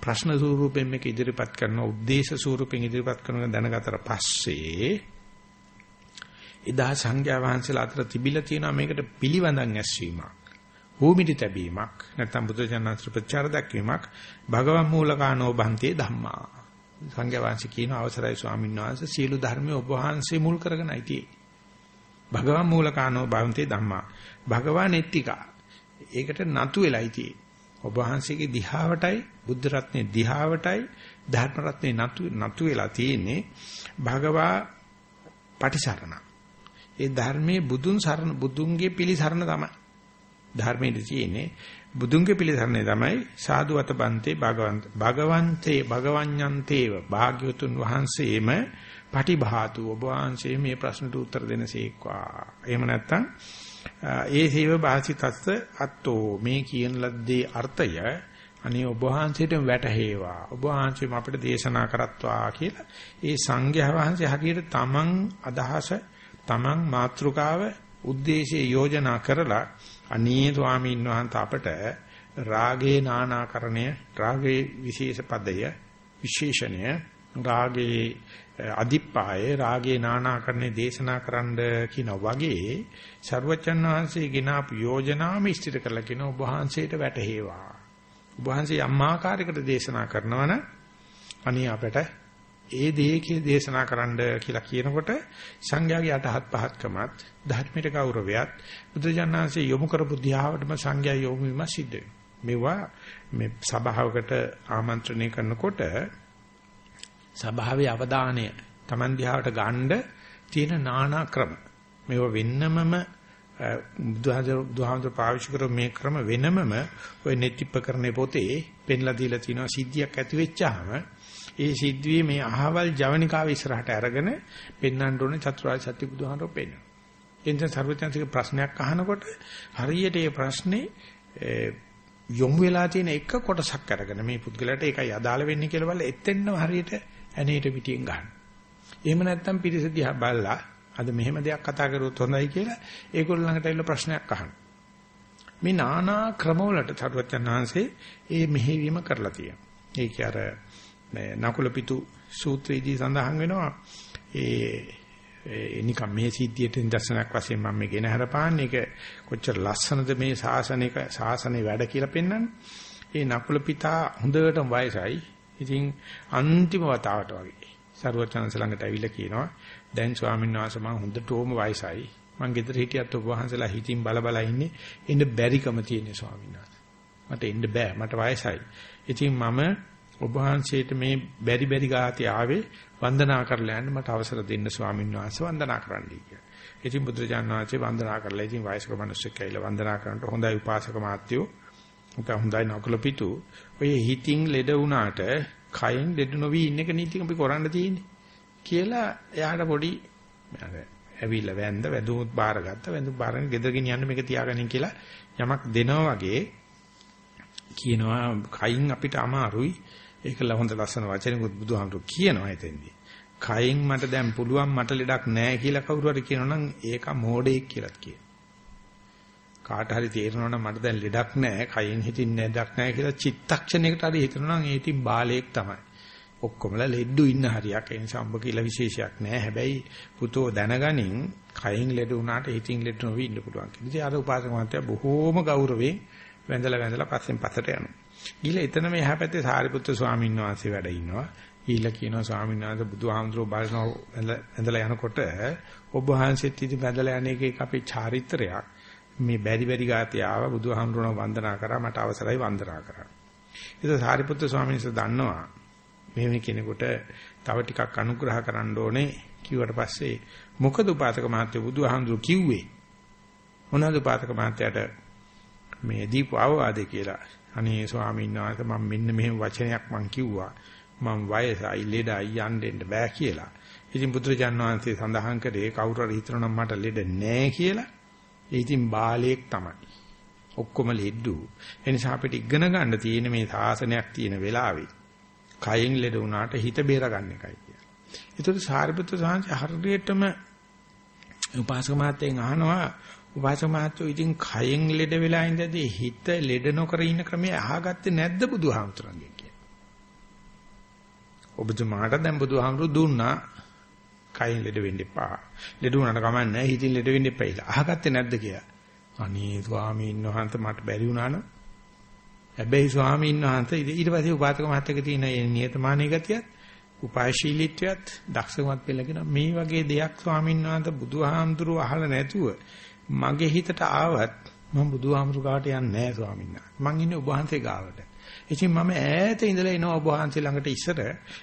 ප්‍රශ්න ස්වරූපයෙන් මේක ඉදිරිපත් කරන උද්දේශ ස්වරූපයෙන් ඉදිරිපත් කරන දැනගතර පස්සේ එදා සංඝයා වහන්සේලා අතර තිබිලා තියෙනවා මේකට පිළිවඳන් ඇස්වීමක් භූමිටි තැබීමක් නැත්නම් බුදුචානන්ත්‍ර ප්‍රචාර දක්වීමක් භගවන් මූලකානෝ බන්තේ ධම්මා. සංඝයා වහන්සේ කියන අවසරයි ස්වාමීන් වහන්සේ. සියලු ධර්මයේ ඔබ වහන්සේ මුල් කරගෙනයි තියෙන්නේ භගවන් මූලකානෝ බන්තේ ධම්මා. භගවාන් එත්තිකා ඒකට නතු වෙලයි තියෙන්නේ ඔබ වහන්සේගේ දිහාවටයි බුද්ධ රත්නේ දිහාවටයි ධර්ම රත්නේ නතු නතු වෙලා තියෙන්නේ භගවා පටිසරණ. ඒ ධර්මයේ බුදුන් සරණ බුදුන්ගේ පිළිසරණ තමයි. ධර්මයේ තියෙන්නේ බුදුන්ගේ පිළිසරණේ තමයි සාදු වතබන්තේ භගවන්ත භගවන්තේ භගවඤ්ඤන්තේව භාග්‍යවතුන් වහන්සේම පටිභාතු ඔබ වහන්සේ මේ ප්‍රශ්නට උත්තර දෙනසේක්වා. එහෙම නැත්නම් ඒ සේව භාසිතස්ස අත්තෝ මේ කියන ලද්දේ අර්ථය අනේ ඔබ වහන්සේට වැටහේවා. ඔබ වහන්සේම අපිට දේශනා කරත්වා කියලා ඒ සංඝයා වහන්සේ හැටියට තමන් අදහස තමන් මාත්‍රකාව උද්දේශය යෝජනා කරලා අනේ ස්වාමීන් වහන්සේ අපට රාගේ නානාකරණය රාගේ විශේෂ පදය විශේෂණය රාගේ අදිප්පායේ රාගේ නානාකරණේ දේශනා කරන්න කියන වගේ ਸਰවචන් වහන්සේ ගෙන අප යෝජනාම ඉස්තිර කරලා කියන ඔබ වහන්සේට වැටහෙවා. ඔබ වහන්සේ යම් ආකාරයකට දේශනා කරනවනම් අනේ අපට ඒ දේකේ දේශනා කරන්න කියලා කියනකොට සංඝයාගේ අටහත් පහත්කමත් ධර්මයට ගෞරවයත් බුදුජානනාංශයේ යොමු කරපු ධ්‍යාවටම සංඝයා යොමු වීම සිද්ධ වෙනවා. මේ සභාවකට ආමන්ත්‍රණය කරනකොට සභාවේ අවධානය Taman දිහාට ගන්න තියෙන নানা ක්‍රම. මේව වෙන්නමම බුදුහාමුදුර පාවිච්චි කරන මේ ක්‍රම වෙනමම ওই නෙතිපකරණේ පොතේ පෙන්ලා දීලා තිනවා සිද්ධියක් ඇති වෙච්චාම ඒ සිද්ධියේ මේ අහවල් ජවනිකාව ඉස්සරහට අරගෙන පෙන්වන්න ඕනේ චතුරාර්ය සත්‍ය බුදුහාමුදුර පෙන්න. එතෙන් සර්වඥාන්තික ප්‍රශ්නයක් අහනකොට හරියට ඒ ප්‍රශ්නේ යොමු වෙලා තියෙන එක කොටසක් අරගෙන මේ පුද්ගලයාට ඒකයි අදාළ වෙන්නේ කියලා බලලා එතෙන්නම හරියට ඇනේට පිටියෙන් ගන්න. එහෙම නැත්නම් පිරිස දිහා බලලා අද මෙහෙම දෙයක් කතා කරුවොත් හොඳයි කියලා ඒගොල්ලෝ ළඟට ඇවිල්ලා ප්‍රශ්නයක් අහන. මේ নানা ක්‍රමවලට තරුවචනාංශේ ඒ මෙහෙවීම කරලා තියෙනවා. ඒක අර නකුලපිතු සූත්‍රයේදී සඳහන් වෙනවා. ඒ නිකම් මේ සිද්ධියට නිදර්ශනයක් වශයෙන් මම මේ ගෙන හරපාන්නේ. ඒක කොච්චර ලස්සනද මේ ශාසනික ශාසනේ වැඩ කියලා පෙන්වන්නේ. ඒ නකුලපිතා හොඳටම වයසයි. ඉතින් අන්තිම වතාවට වගේ සරුවචනන්ස ළඟට ඇවිල්ලා කියනවා දැන් ස්වාමීන් වහන්සේ මම හොඳටම වයසයි. මං ගෙදර හිටියත් ඔබ වහන්සේලා හිතින් බල බල ඉන්නේ. එන්න බැරිකම තියෙන ස්වාමීන් වහන්සේ. මට එන්න බෑ. මට වයසයි. ඉතින් මම ඔබ වහන්සේට මේ බැරි බැරි ගාතේ ආවේ වන්දනා කරලා යන්න මට අවසර දෙන්න ස්වාමීන් වහන්සේ වන්දනා කරන්නයි කියලා. ඉතින් බුදුරජාණන් වහන්සේ වන්දනා කරලා ඉතින් වයස්ක මිනිස්සෙක් ඇවිල්ලා වන්දනා කරනකොට හොඳයි උපාසක මාත්‍යෝ උක හොඳයි නකුල පිටු. ඔය හිතින් ලෙඩ වුණාට කයෙන් ලෙඩ නොවි ඉන්න එක නීති අපි කරන්න තියෙන්නේ කියලා එයාට පොඩි ඇවිල්ලා වැන්ද වැදුමුත් බාරගත්ත වැදුම් බාරගෙන ගෙදර ගෙනියන්න මේක තියාගනින් කියලා යමක් දෙනවා වගේ කියනවා කයින් අපිට අමාරුයි. ඒකල හොඳ ලස්සන වචනකුත් බුදුහාමුදුරු කියනවා එතෙන්දී කයින් මට දැන් පුළුවන් මට ලෙඩක් නැහැ කියලා කවුරු හරි කියනවනම් ඒක මෝඩෙක් කියලාත් කියන. කාට හරි තේරෙනවනම් මට දැන් ලෙඩක් නැහැ, කයින් හිතින්නේ ලෙඩක් නැහැ කියලා චිත්තක්ෂණයකට හරි හිතනවනම් ඒ ඉතින් බාලයෙක් තමයි. ඔක්කොමලා ලෙඩු ඉන්න හරියක්. ඒ නිසා උඹ කියලා විශේෂයක් නැහැ. හැබැයි පුතෝ දැනගනින් කයින් ලෙඩ වුණාට හිතින් ලෙඩ නොවි ඉන්න පුළුවන් කියලා. ඉතින් අර උපාසක මහත්තයා බොහෝම ගෞරවයෙන් වැඳලා වැඳලා පස්සෙන් පස්සට යනවා. ගිහලා එතනම එහා පැත්තේ සාරිපුත්‍ර ස්වාමීන් වහන්සේ වැඩ ඉන්නවා. ඊළ කියනවා ස්වාමීන් වහන්සේ බුදුහාමුදුරුවෝ බලනවා ඇඳලා යනකොට ඔබ වහන්සේත් ඉතින් බැඳලා යන එක අපේ චාරිත්‍රයක්. මේ බැරි බැරි ගාතේ ආව බුදුහාමුදුරුවෝ වන්දනා කරා මට අවසරයි වන්දනා කරන්න. ඒක සාරිපුත්‍ර ස්වාමීන් වහන්සේ දන්නවා මෙහෙම කෙනෙකුට තව ටිකක් අනුග්‍රහ කරන්න ඕනේ කිව්වට පස්සේ මොකද උපාසක මහත්තයෝ බුදුහාමුදුරුවෝ කිව්වේ මොනවද උපාසක මහත්තයාට මේ දීපු අවවාදේ කියලා අනේ ස්වාමීන් වහන්සේ මම මෙන්න මෙහෙම වචනයක් මං කිව්වා මම වයසයි ලෙඩයි යන්න දෙන්න බෑ කියලා. ඉතින් බුදුරජාන් වහන්සේ සඳහන් කරේ කවුරු හරි හිතනවා මට ලෙඩ නෑ කියලා. ඒ ඉතින් බාලයෙක් තමයි. ඔක්කොම ලෙඩු. ඒ නිසා අපිට ඉගෙන ගන්න තියෙන මේ සාසනයක් තියෙන වෙලාවේ කයෙන් ලෙඩ වුණාට හිත බේර ගන්න එකයි කියලා. ඒතකොට සාරිපුත්‍ර සාංශ හරියටම උපාසක මාත්‍යෙන් අහනවා උපාසක මාත්‍යෝ ඉතින් කයෙන් ලෙඩ වෙලා ඉඳදී හිත ලෙඩ නොකර ඉන්න ක්‍රමය අහගත්තේ නැද්ද බුදුහාමුදුරන්ගෙන් ඔබතුමාට දැන් බුදුහාමුදුරු දුන්නා කයින් ලෙඩ වෙන්න එපා. ලෙඩ වුණාට කමන්නේ හිතින් ලෙඩ වෙන්න එපා කියලා. අහගත්තේ නැද්ද කියලා. අනේ ස්වාමීන් වහන්සේ මට බැරි වුණා නම්. හැබැයි ස්වාමීන් වහන්සේ ඊට පස්සේ උපාසක මහත්තයක තියෙන මේ නියතමානී ගතියත් උපායශීලීත්වයත් දක්ෂකමත් පෙළගෙන මේ වගේ දෙයක් ස්වාමීන් වහන්සේ බුදුහාමුදුරුව අහලා නැතුව මගේ හිතට ආවත් මම බුදුහාමුදුරු ගාවට යන්නේ නැහැ ස්වාමීන් වහන්සේ. මං ඉන්නේ ඔබ වහන්සේ ගාවට. ඉතින් මම ඈත ඉඳලා එනවා ඔබ වහන්සේ ළඟට ඉස්සර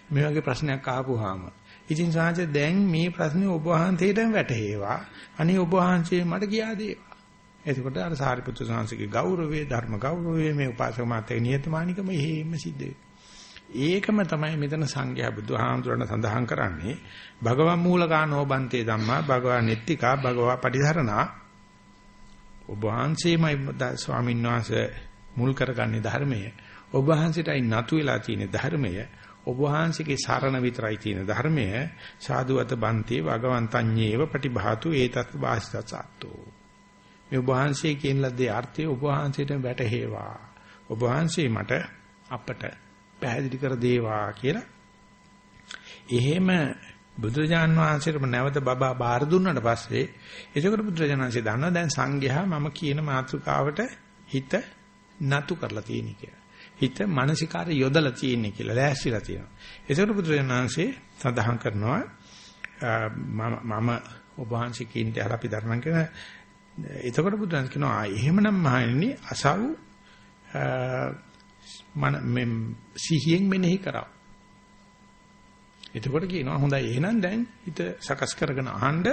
මේ වගේ ප්‍රශ්නයක් ආපුවාම. ඉතින් සාංශ දැන් මේ ප්‍රශ්නේ ඔබ වහන්සේටම වැටහෙවා. අනේ ඔබ වහන්සේ මට කියා දේවා. එතකොට අර සාරිපුත්‍ර සාංශිකේ ගෞරවයේ ධර්ම ගෞරවයේ මේ උපාසක මාතේ නියතමානිකම එහෙම සිද්ධ ඒකම තමයි මෙතන සංඝයා බුදුහාමුදුරණ සඳහන් කරන්නේ භගවන් මූලකානෝ බන්තේ ධම්මා භගවා නෙත්තිකා භගවා පටිධරණා ඔබ වහන්සේමයි ස්වාමීන් වහන්සේ මුල් කරගන්නේ ධර්මයේ. ඔබ වහන්සේටයි නතු වෙලා තියෙන ධර්මය. ඔබ වහන්සේගේ සරණ විතරයි තියෙන ධර්මය. සාදුවත බන්තේ භගවන්තඤ්ඤේව පටිභාතු ඒතත් වාසිතසත්තු. මේ ඔබ වහන්සේ කියන ලද්දේ අර්ථය ඔබ වහන්සේට වැටහෙවා. ඔබ වහන්සේ මට අපට පැහැදිලි කර දේවා කියලා. එහෙම බුදුරජාන් වහන්සේටම නැවත බබා බාර දුන්නාට පස්සේ එතකොට බුදුරජාණන් වහන්සේ දන්නවා දැන් සංඝයා මම කියන මාතෘකාවට හිත නතු කරලා තියෙන කියලා. හිත මානසිකාර යොදලා තියෙන්නේ කියලා ලෑස්තිලා තියෙනවා. ඒකට බුදුරජාණන්සේ සඳහන් කරනවා මම ඔබ වහන්සේ කින්ට අපි ධර්මං කරන එතකොට බුදුන් කියනවා එහෙමනම් මහණෙනි අසව් මන සිහියෙන් මෙනෙහි කරා. එතකොට කියනවා හොඳයි එහෙනම් දැන් හිත සකස් කරගෙන අහන්න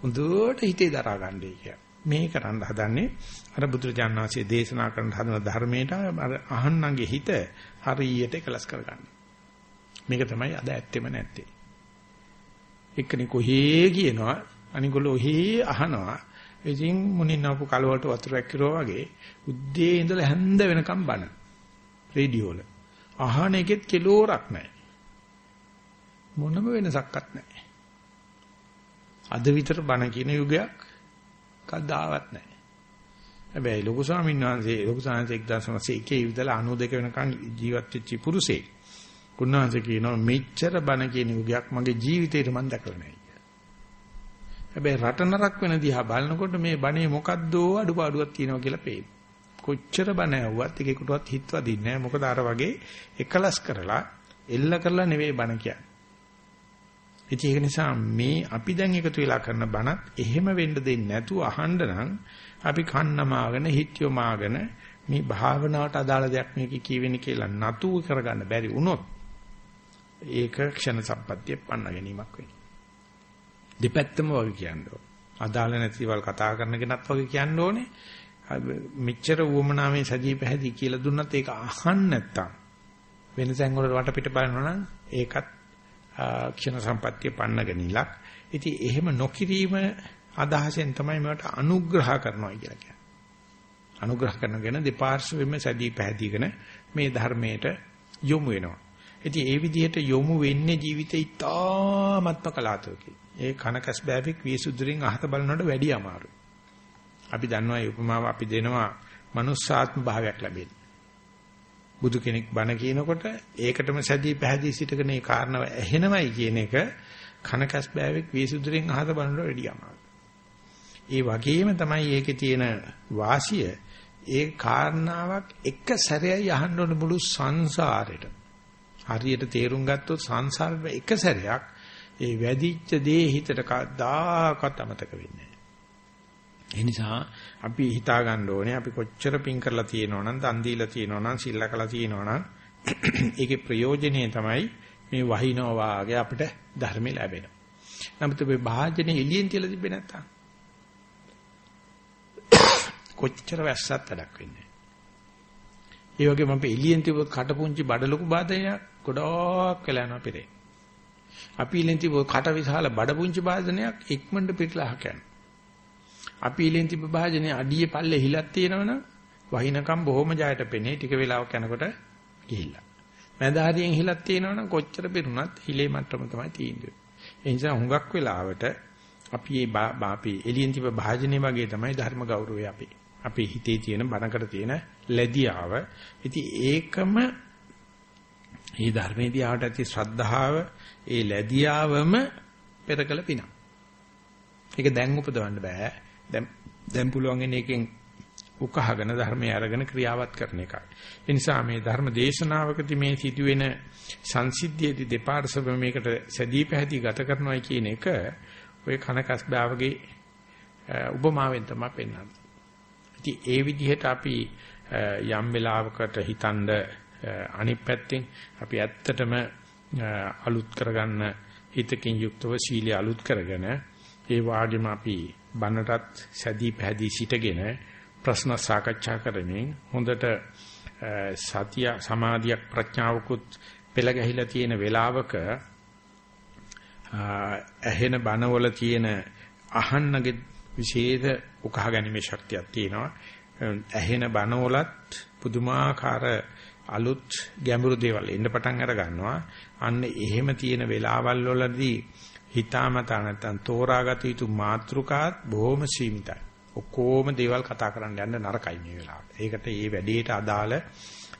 හොඳට හිතේ දරා ගන්නයි කියලා. මේ කරන්න හදන්නේ අර බුදුරජාණන් වහන්සේ දේශනා කරන හදන ධර්මයට අර අහන්නගේ හිත හරියට එකලස් කරගන්න. මේක තමයි අද ඇත්තෙම නැත්තේ. එක්කෙනෙක් කොහේ කියනවා අනිගොල්ලෝ ඔහේ අහනවා. ඉතින් මුණින් ආපු කලවලට වතුරක් කිරුවා වගේ උද්දී ඉඳලා හැන්ද වෙනකම් බන. රේඩියෝ වල. අහන එකෙත් කිලෝරක් නැහැ. මොනම වෙනසක්වත් නැහැ. අද විතර බන කියන යුගයක් කවදාවත් නැහැ. හැබැයි ලොකු ස්වාමීන් වහන්සේ ලොකු ස්වාමීන් 1901 ඉඳලා 92 වෙනකන් ජීවත් වෙච්ච පුරුෂයෙක්. උන්වහන්සේ කියනවා මෙච්චර බණ කියන යුගයක් මගේ ජීවිතේට මම දැකලා නැහැ. හැබැයි රට නරක වෙන දිහා බලනකොට මේ බණේ මොකද්ද අඩුපාඩුවක් තියෙනවා කියලා පේනවා. කොච්චර බණ ඇහුවත් එකෙකුටවත් හිත වදින්නේ නැහැ. මොකද අර වගේ එකලස් කරලා එල්ල කරලා නෙවෙයි බණ කියන්නේ. ඉතින් ඒක නිසා මේ අපි දැන් එකතු වෙලා කරන බණත් එහෙම වෙන්න දෙන්නේ නැතුව අහන්න නම් අපි කන්නමාගෙන හිටියෝමාගෙන මේ භාවනාවට අදාළ දෙයක් මේක කියවෙන්නේ කියලා නතු කරගන්න බැරි වුණොත් ඒක ක්ෂණ සම්පත්තිය පන්න ගැනීමක් වෙනවා. දෙපැත්තම වගේ කියන්නේ. අදාළ නැතිවල් කතා කරන කෙනත් වගේ කියන්න ඕනේ. මෙච්චර වුමනාමේ සජී පැහැදී කියලා දුන්නත් ඒක අහන්න නැත්තම් වෙන තැන් වල වටපිට බලනවා නම් ඒකත් ක්ෂණ සම්පත්‍ය පන්නගනිලක්. ඉතින් එහෙම නොකිරීම අදහසෙන් තමයි මට අනුග්‍රහ කරනවා කියලා කියන්නේ. අනුග්‍රහ කරනගෙන දෙපාර්ශ්වෙම සැදී පැහැදීගෙන මේ ධර්මයට යොමු වෙනවා. ඉතින් ඒ විදිහට යොමු වෙන්නේ ජීවිතේ ඉතාමත්ම කලාතුරකින්. ඒ කනකස් බෑවික් විසුදුරින් අහත බලනකොට වැඩි අමාරුයි. අපි දන්නවා මේ උපමාව අපි දෙනවා manussාත්ම භාවයක් ලැබෙන්නේ. බුදු කෙනෙක් බණ කියනකොට ඒකටම සැදී පැහැදී සිටගෙන ඒ කාරණාව ඇහෙනවයි කියන එක කනකස් බෑවෙක් විසුදුරින් අහත බලනකොට වැඩි අමාරුයි. ඒ වගේම තමයි ඒකේ තියෙන වාසිය ඒ කාරණාවක් එක සැරේයි අහන්න ඕන මුළු සංසාරෙට. හරියට තේරුම් ගත්තොත් සංසාරෙ එක සැරයක් ඒ වැඩිච්ච දේ හිතට කවදාකවත් අමතක වෙන්නේ ඒ නිසා අපි හිතා ගන්න ඕනේ අපි කොච්චර පින් කරලා තියෙනවා නම් දන් දීලා තියෙනවා නම් සිල් ලකලා තියෙනවා නම් [CLEARS THROAT] ඒකේ ප්‍රයෝජනය තමයි මේ වහිනවා වාගේ අපිට ධර්ම ලැබෙනවා. නමුත් මේ භාජනේ එළියෙන් තියලා තිබ්බේ නැත්තම් [COUGHS] කොච්චර වැස්සත් වැඩක් වෙන්නේ ඒ වගේම අපි එළියෙන් තිබ්බ කටපුංචි බඩ ලොකු බාධනයක් ගොඩක් වෙලා යනවා පිරේ. අපි එළියෙන් තිබ්බ කට විශාල බඩ පුංචි බාධනයක් ඉක්මනට පිටලා හකන. අපි එළියෙන් තිබ්බ භාජනයේ අඩියේ පල්ලේ හිලක් තියෙනවනම් වහිනකම් බොහොම ජයට පෙනේ ටික වෙලාවක් යනකොට ගිහිල්ලා. මැදාරියෙන් හිලක් තියෙනවනම් කොච්චර පිරුණත් හිලේ මට්ටම තමයි තියෙන්නේ. ඒ නිසා හුඟක් වෙලාවට අපි මේ අපි එළියෙන් තිබ්බ භාජනයේ වගේ තමයි ධර්ම ගෞරවය අපේ. අපේ හිතේ තියෙන බනකට තියෙන ලැබියාව. ඉතින් ඒකම මේ ධර්මයේදී ආවට ඇති ශ්‍රද්ධාව ඒ ලැබියාවම පෙරකල පිනක්. ඒක දැන් උපදවන්න බෑ. දැන් දැන් පුළුවන් ඉන්නේ එකෙන් උකහගෙන ධර්මයේ අරගෙන ක්‍රියාවත් කරන එකයි. ඒ නිසා මේ ධර්ම දේශනාවකදී මේ සිදුවෙන සංසිද්ධියේදී දෙපාර්ශව මේකට සැදී පැහැදී ගත කරනවා කියන එක ඔය කනකස් බාවගේ උපමාවෙන් තමයි පෙන්වන්නේ. ඉතින් ඒ විදිහට අපි යම් වෙලාවකට හිතනද අනිත් පැත්තෙන් අපි ඇත්තටම අලුත් කරගන්න හිතකින් යුක්තව සීලිය අලුත් කරගෙන ඒ වාගේම අපි බන්නටත් සැදී පැහැදී සිටගෙන ප්‍රශ්න සාකච්ඡා කරමින් හොඳට සතිය සමාධියක් ප්‍රඥාවකුත් පෙළ ගැහිලා තියෙන වෙලාවක ඇහෙන බනවල තියෙන අහන්නගේ විශේෂ උකහා ගැනීමේ ශක්තියක් තියෙනවා. ඇහෙන බනවලත් පුදුමාකාර අලුත් ගැඹුරු දේවල් එන්න පටන් අර ගන්නවා. අන්න එහෙම තියෙන වෙලාවල් වලදී හිතාමතා නැත්තම් තෝරාගත යුතු මාත්‍රිකාත් බොහොම සීමිතයි. ඔක්කොම දේවල් කතා කරන්න යන්න නරකයි මේ වෙලාවට. ඒකට මේ වැඩේට අදාළ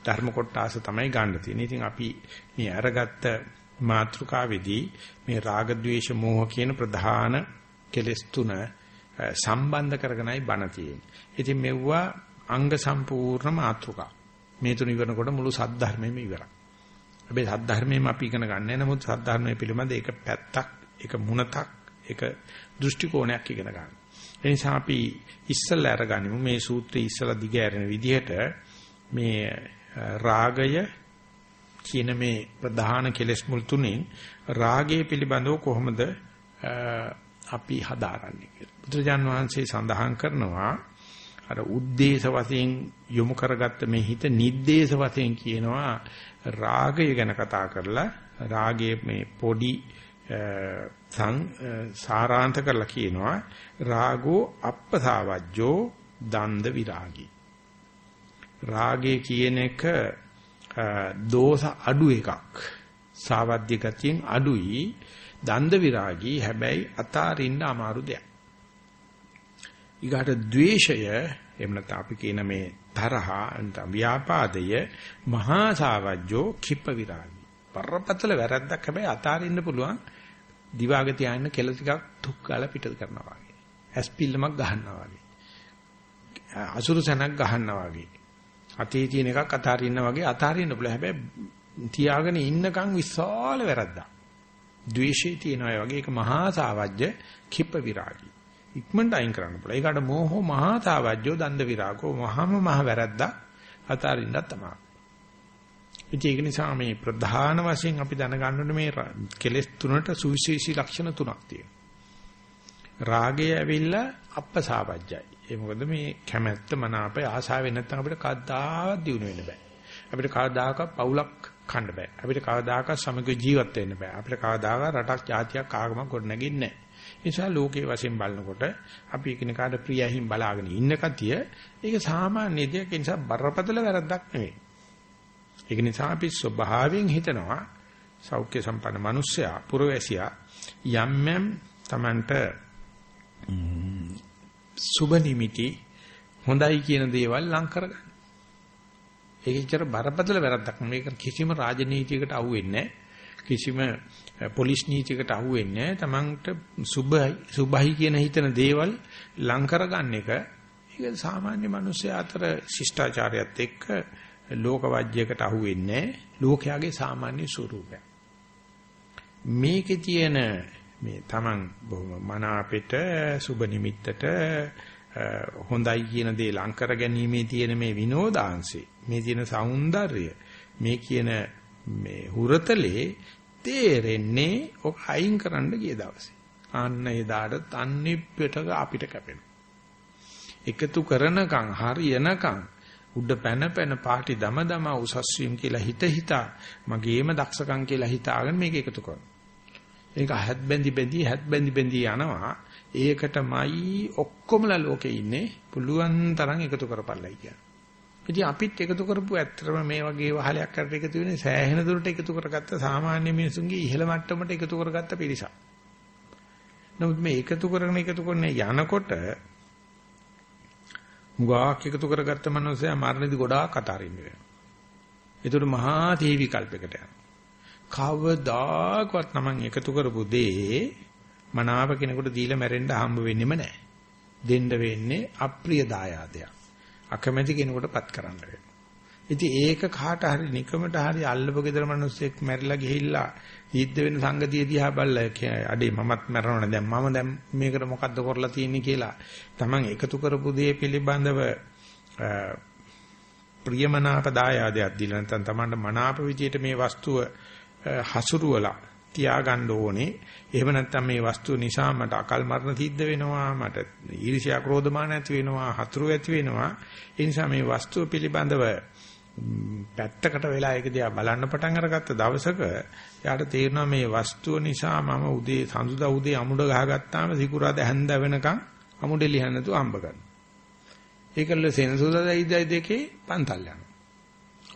ධර්ම කොටස තමයි ගන්න තියෙන්නේ. ඉතින් අපි මේ අරගත්ත මාත්‍රිකාවේදී මේ රාග ద్వේෂ මෝහ කියන ප්‍රධාන කෙලෙස් තුන සම්බන්ධ කරගෙනයි බණ තියෙන්නේ. ඉතින් මෙවුවා අංග සම්පූර්ණ මාතෘකා. මේ තුන ඉවරනකොට මුළු සද්ධර්මයම ඉවරයි. හැබැයි සද්ධර්මයේම අපි ඉගෙන ගන්න නැහැ. නමුත් සද්ධර්මයේ පිළිබඳ ඒක පැත්තක්, ඒක මුණතක් ඒක දෘෂ්ටි කෝණයක් ඉගෙන ගන්න. ඒ නිසා අපි ඉස්සල්ලා අරගනිමු මේ සූත්‍රය ඉස්සලා දිග ඇරෙන විදිහට මේ රාගය කියන මේ ප්‍රධාන කෙලෙස් මුල් තුنين රාගය පිළිබඳව කොහොමද අපි හදාරන්නේ කියලා. බුදුරජාන් වහන්සේ සඳහන් කරනවා අර උද්දේශ වශයෙන් යොමු කරගත්ත මේ හිත නිද්දේශ වශයෙන් කියනවා රාගය ගැන කතා කරලා රාගයේ මේ පොඩි සං සාරාන්ත කරලා කියනවා රාගෝ අප්පසාවජ්ජෝ දන්ද විරාගී රාගය කියන එක දෝෂ අඩු එකක් සාවද්‍ය ගතියෙන් අඩුයි දන්ද විරාගී හැබැයි අතාරින්න අමාරු දෙයක්. ඊගාට ද්වේෂය එහෙම නැත්නම් අපි කියන මේ තරහ නැත්නම් ව්‍යාපාදය මහා සාවජ්ජෝ කිප්ප විරාගී. පරපතල වැරද්දක් හැබැයි අතාරින්න පුළුවන් දිවාග තියාගෙන කෙල ටිකක් තුක් ගාලා පිට කරනවා වගේ. ඇස්පිල්ලමක් ගහනවා වගේ. අසුරු සනක් ගහනවා වගේ. අතේ තියෙන එකක් අතාරින්න වගේ අතාරින්න පුළුවන්. හැබැයි තියාගෙන ඉන්නකම් විශාල වැරද්දක්. ද්වේෂය තියෙනවා වගේ ඒක මහා සාවජ්‍ය කිප්ප විරාගී. ඉක්මනට අයින් කරන්න පුළුවන්. ඒකට මෝහෝ මහා සාවජ්‍යෝ දන්ද විරාගෝ මහාම මහ වැරද්දක් අතාරින්න තමයි. ඉතින් ඒක නිසා මේ ප්‍රධාන වශයෙන් අපි දැනගන්න ඕනේ මේ කෙලෙස් තුනට සුවිශේෂී ලක්ෂණ තුනක් තියෙනවා. රාගය ඇවිල්ලා අප්පසාවජ්ජයි. ඒ මොකද මේ කැමැත්ත මනාපය ආසාවෙ නැත්නම් අපිට කවදාවත් දිනු වෙන්න බෑ. අපිට කවදාකවත් පවුලක් කන්න බෑ. අපිට කවදාකවත් සමග ජීවත් වෙන්න බෑ. අපිට කවදාකවත් රටක් ජාතියක් ආගමක් ගොඩනගින්නේ නැහැ. නිසා ලෝකයේ වශයෙන් බලනකොට අපි එකිනෙකාට ප්‍රියහින් බලාගෙන ඉන්න කතිය ඒක සාමාන්‍ය දෙයක් ඒ නිසා බරපතල වැරද්දක් නෙවෙයි. ඒක නිසා අපි ස්වභාවයෙන් හිතනවා සෞඛ්‍ය සම්පන්න මිනිස්සයා පුරවැසියා යම් යම් Tamanට සුබ නිමිති හොඳයි කියන දේවල් ලං කරගන්න. ඒක ඉතර බරපතල වැරද්දක් මේක කිසිම රාජනීතියකට අහුවෙන්නේ කිසිම පොලිස් නීතියකට අහුවෙන්නේ තමන්ට සුභයි සුභයි කියන හිතන දේවල් ලං කරගන්න එක. ඒක සාමාන්‍ය මිනිස්සු අතර ශිෂ්ටාචාරයත් එක්ක ලෝක වජ්‍යයකට අහුවෙන්නේ ලෝකයාගේ සාමාන්‍ය ස්වරූපය. මේකේ තියෙන මේ Taman බොහොම මන අපිට සුබ නිමිත්තට හොඳයි කියන දේ ලං කර ගැනීමේ තියෙන මේ විනෝදාංශේ මේ තියෙන సౌందර්යය මේ කියන මේ හුරතලේ තේරෙන්නේ ඔක අයින් කරන්න ගිය දවසේ අන්න එදාට තන්නේ පිටක අපිට කැපෙනවා එකතු කරනකම් හරියනකම් උඩ පැන පැන පාටි දම දම උසස් වීම කියලා හිත හිතා මගේම දක්ෂකම් කියලා හිතාගෙන මේක එකතු කරනවා ඒක හැත් බැඳි බැඳි හැත් බැඳි බැඳි යනවා. ඒකටමයි ඔක්කොමලා ලෝකේ ඉන්නේ. පුළුවන් තරම් එකතු කරපළයි කියන්නේ. ඉතින් අපිත් එකතු කරපු ඇත්තටම මේ වගේ වහලයක් කරට එකතු වෙන්නේ සෑහෙන දුරට එකතු කරගත්ත සාමාන්‍ය මිනිසුන්ගේ ඉහළ මට්ටමට එකතු කරගත්ත පිරිසක්. නමුත් මේ එකතු කරගෙන එකතු කරන යනකොට මුගාක් එකතු කරගත්ත මනුස්සයා මරණදී ගොඩාක් අතාරින්න වෙනවා. ඒකට මහා තේ විකල්පයකට යනවා. කවදාකවත් Taman එකතු කරපු දේ මනාව කෙනෙකුට දීලා මැරෙන්න හම්බ වෙන්නෙම නැහැ. දෙන්න වෙන්නේ අප්‍රිය දායාදයක්. අකමැති කෙනෙකුටපත් කරන්න වෙනවා. ඉතින් ඒක කාට හරි නිකමට හරි අල්ලපු ගෙදර මිනිස්සෙක් මැරිලා ගිහිල්ලා හිද්ද වෙන සංගතිය දිහා බලලා අඩේ මමත් මැරෙනවනේ දැන් මම දැන් මේකට මොකද්ද කරලා තියෙන්නේ කියලා Taman එකතු කරපු දේ පිළිබඳව ප්‍රියමනාප දායාදයක් දීලා නැත්නම් Tamanට මනාප විදියට මේ වස්තුව හසුරුවලා තියාගන්න ඕනේ. එහෙම නැත්නම් මේ වස්තුව නිසා මට අකල් මරණ සිද්ධ වෙනවා, මට ඊර්ෂ්‍යා ක්‍රෝධමාන ඇති වෙනවා, හතුරු ඇති වෙනවා. ඒ නිසා මේ වස්තුව පිළිබඳව පැත්තකට වෙලා ඒක දිහා බලන්න පටන් අරගත්ත දවසක යාට තේරෙනවා මේ වස්තුව නිසා මම උදේ සඳුදා උදේ අමුඩ ගහගත්තාම සිකුරාද හැන්ද වෙනකන් අමුඩේ ලියන්න නැතුව අම්බ කරනවා. ඒකල්ල සෙනසුදා දෙයි දෙකේ පන්තල් යනවා.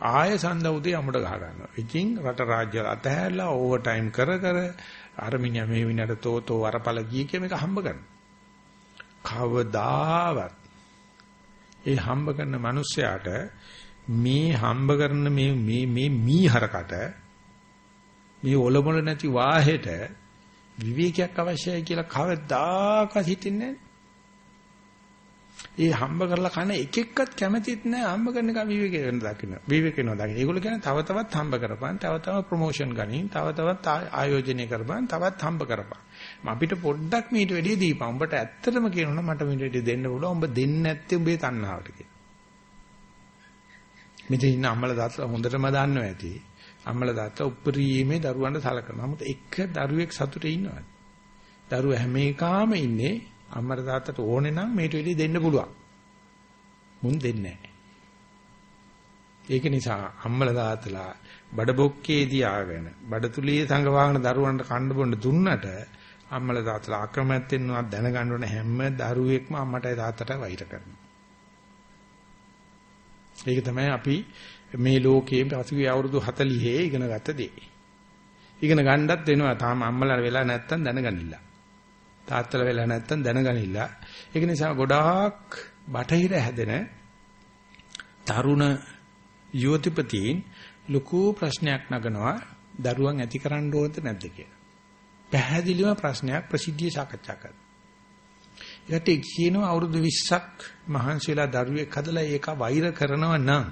ආය සඳ උදේ අමුඩ ගහ ගන්නවා. ඉතින් රට රාජ්‍ය අතහැරලා ඕවර් ටයිම් කර කර අර මිනිහා මේ විනාඩ තෝතෝ වරපල ගිය කිය මේක හම්බ කරනවා. කවදාවත් ඒ හම්බ කරන මිනිස්සයාට මේ හම්බ කරන මේ මේ මේ මීහරකට මේ ඔලොමල නැති වාහෙට විවේකයක් අවශ්‍යයි කියලා කවදාකවත් හිතෙන්නේ නැහැ. ඒ හම්බ කරලා කන එක එක්කත් කැමතිත් නැහැ හම්බ කරන එක විවේක වෙන දකින්න. විවේක වෙනවා දකින්න. ඒගොල්ලෝ කියන්නේ තව තවත් හම්බ කරපන්, තව තව ප්‍රොමෝෂන් ගනින්, තව තවත් ආයෝජනය කරපන්, තවත් හම්බ කරපන්. අපිට පොඩ්ඩක් මීට වැඩිය දීපන්. උඹට ඇත්තටම කියනවනම් මට මීට වැඩිය දෙන්න පුළුවන්. උඹ දෙන්නේ නැත්තේ උඹේ තණ්හාවට කියලා. මෙතන ඉන්න අම්මලා තාත්තලා හොඳටම දන්නවා ඇති. අම්මලා තාත්තා උප්පරීමේ දරුවන්ට සලකනවා. නමුත් එක දරුවෙක් සතුටේ ඉන්නවද? දරුවා හැම එකාම ඉන්නේ අම්මට තාත්තට ඕනේ නම් මේට වෙලී දෙන්න පුළුවන්. මුන් දෙන්නේ නැහැ. ඒක නිසා අම්මලා තාත්තලා බඩ බොක්කේ තියාගෙන බඩ තුලියේ සංගවාගෙන දරුවන්ට කන්න බොන්න දුන්නට අම්මලා තාත්තලා අකමැත්තෙන් උනත් දැනගන්න ඕන හැම දරුවෙක්ම අම්මටයි තාත්තටයි වෛර කරනවා. ඒක තමයි අපි මේ ලෝකයේ පසුගිය අවුරුදු 40 ඉගෙන ගත්ත දේ. ඉගෙන ගන්නත් වෙනවා තාම අම්මලා වෙලා නැත්තම් දැනගනින්න. තාත්තලා වෙලා නැත්තම් දැනගනින්න. ඒක නිසා ගොඩාක් බටහිර හැදෙන තරුණ යුවතිපතීන් ලොකු ප්‍රශ්නයක් නගනවා දරුවන් ඇති කරන්න ඕනද නැද්ද කියලා. පැහැදිලිව ප්‍රශ්නයක් ප්‍රසිද්ධිය සාකච්ඡා කරනවා. ඒකට කියනවා අවුරුදු 20ක් මහන්සියලා දරුවෙක් හදලා ඒක වෛර කරනවා නම්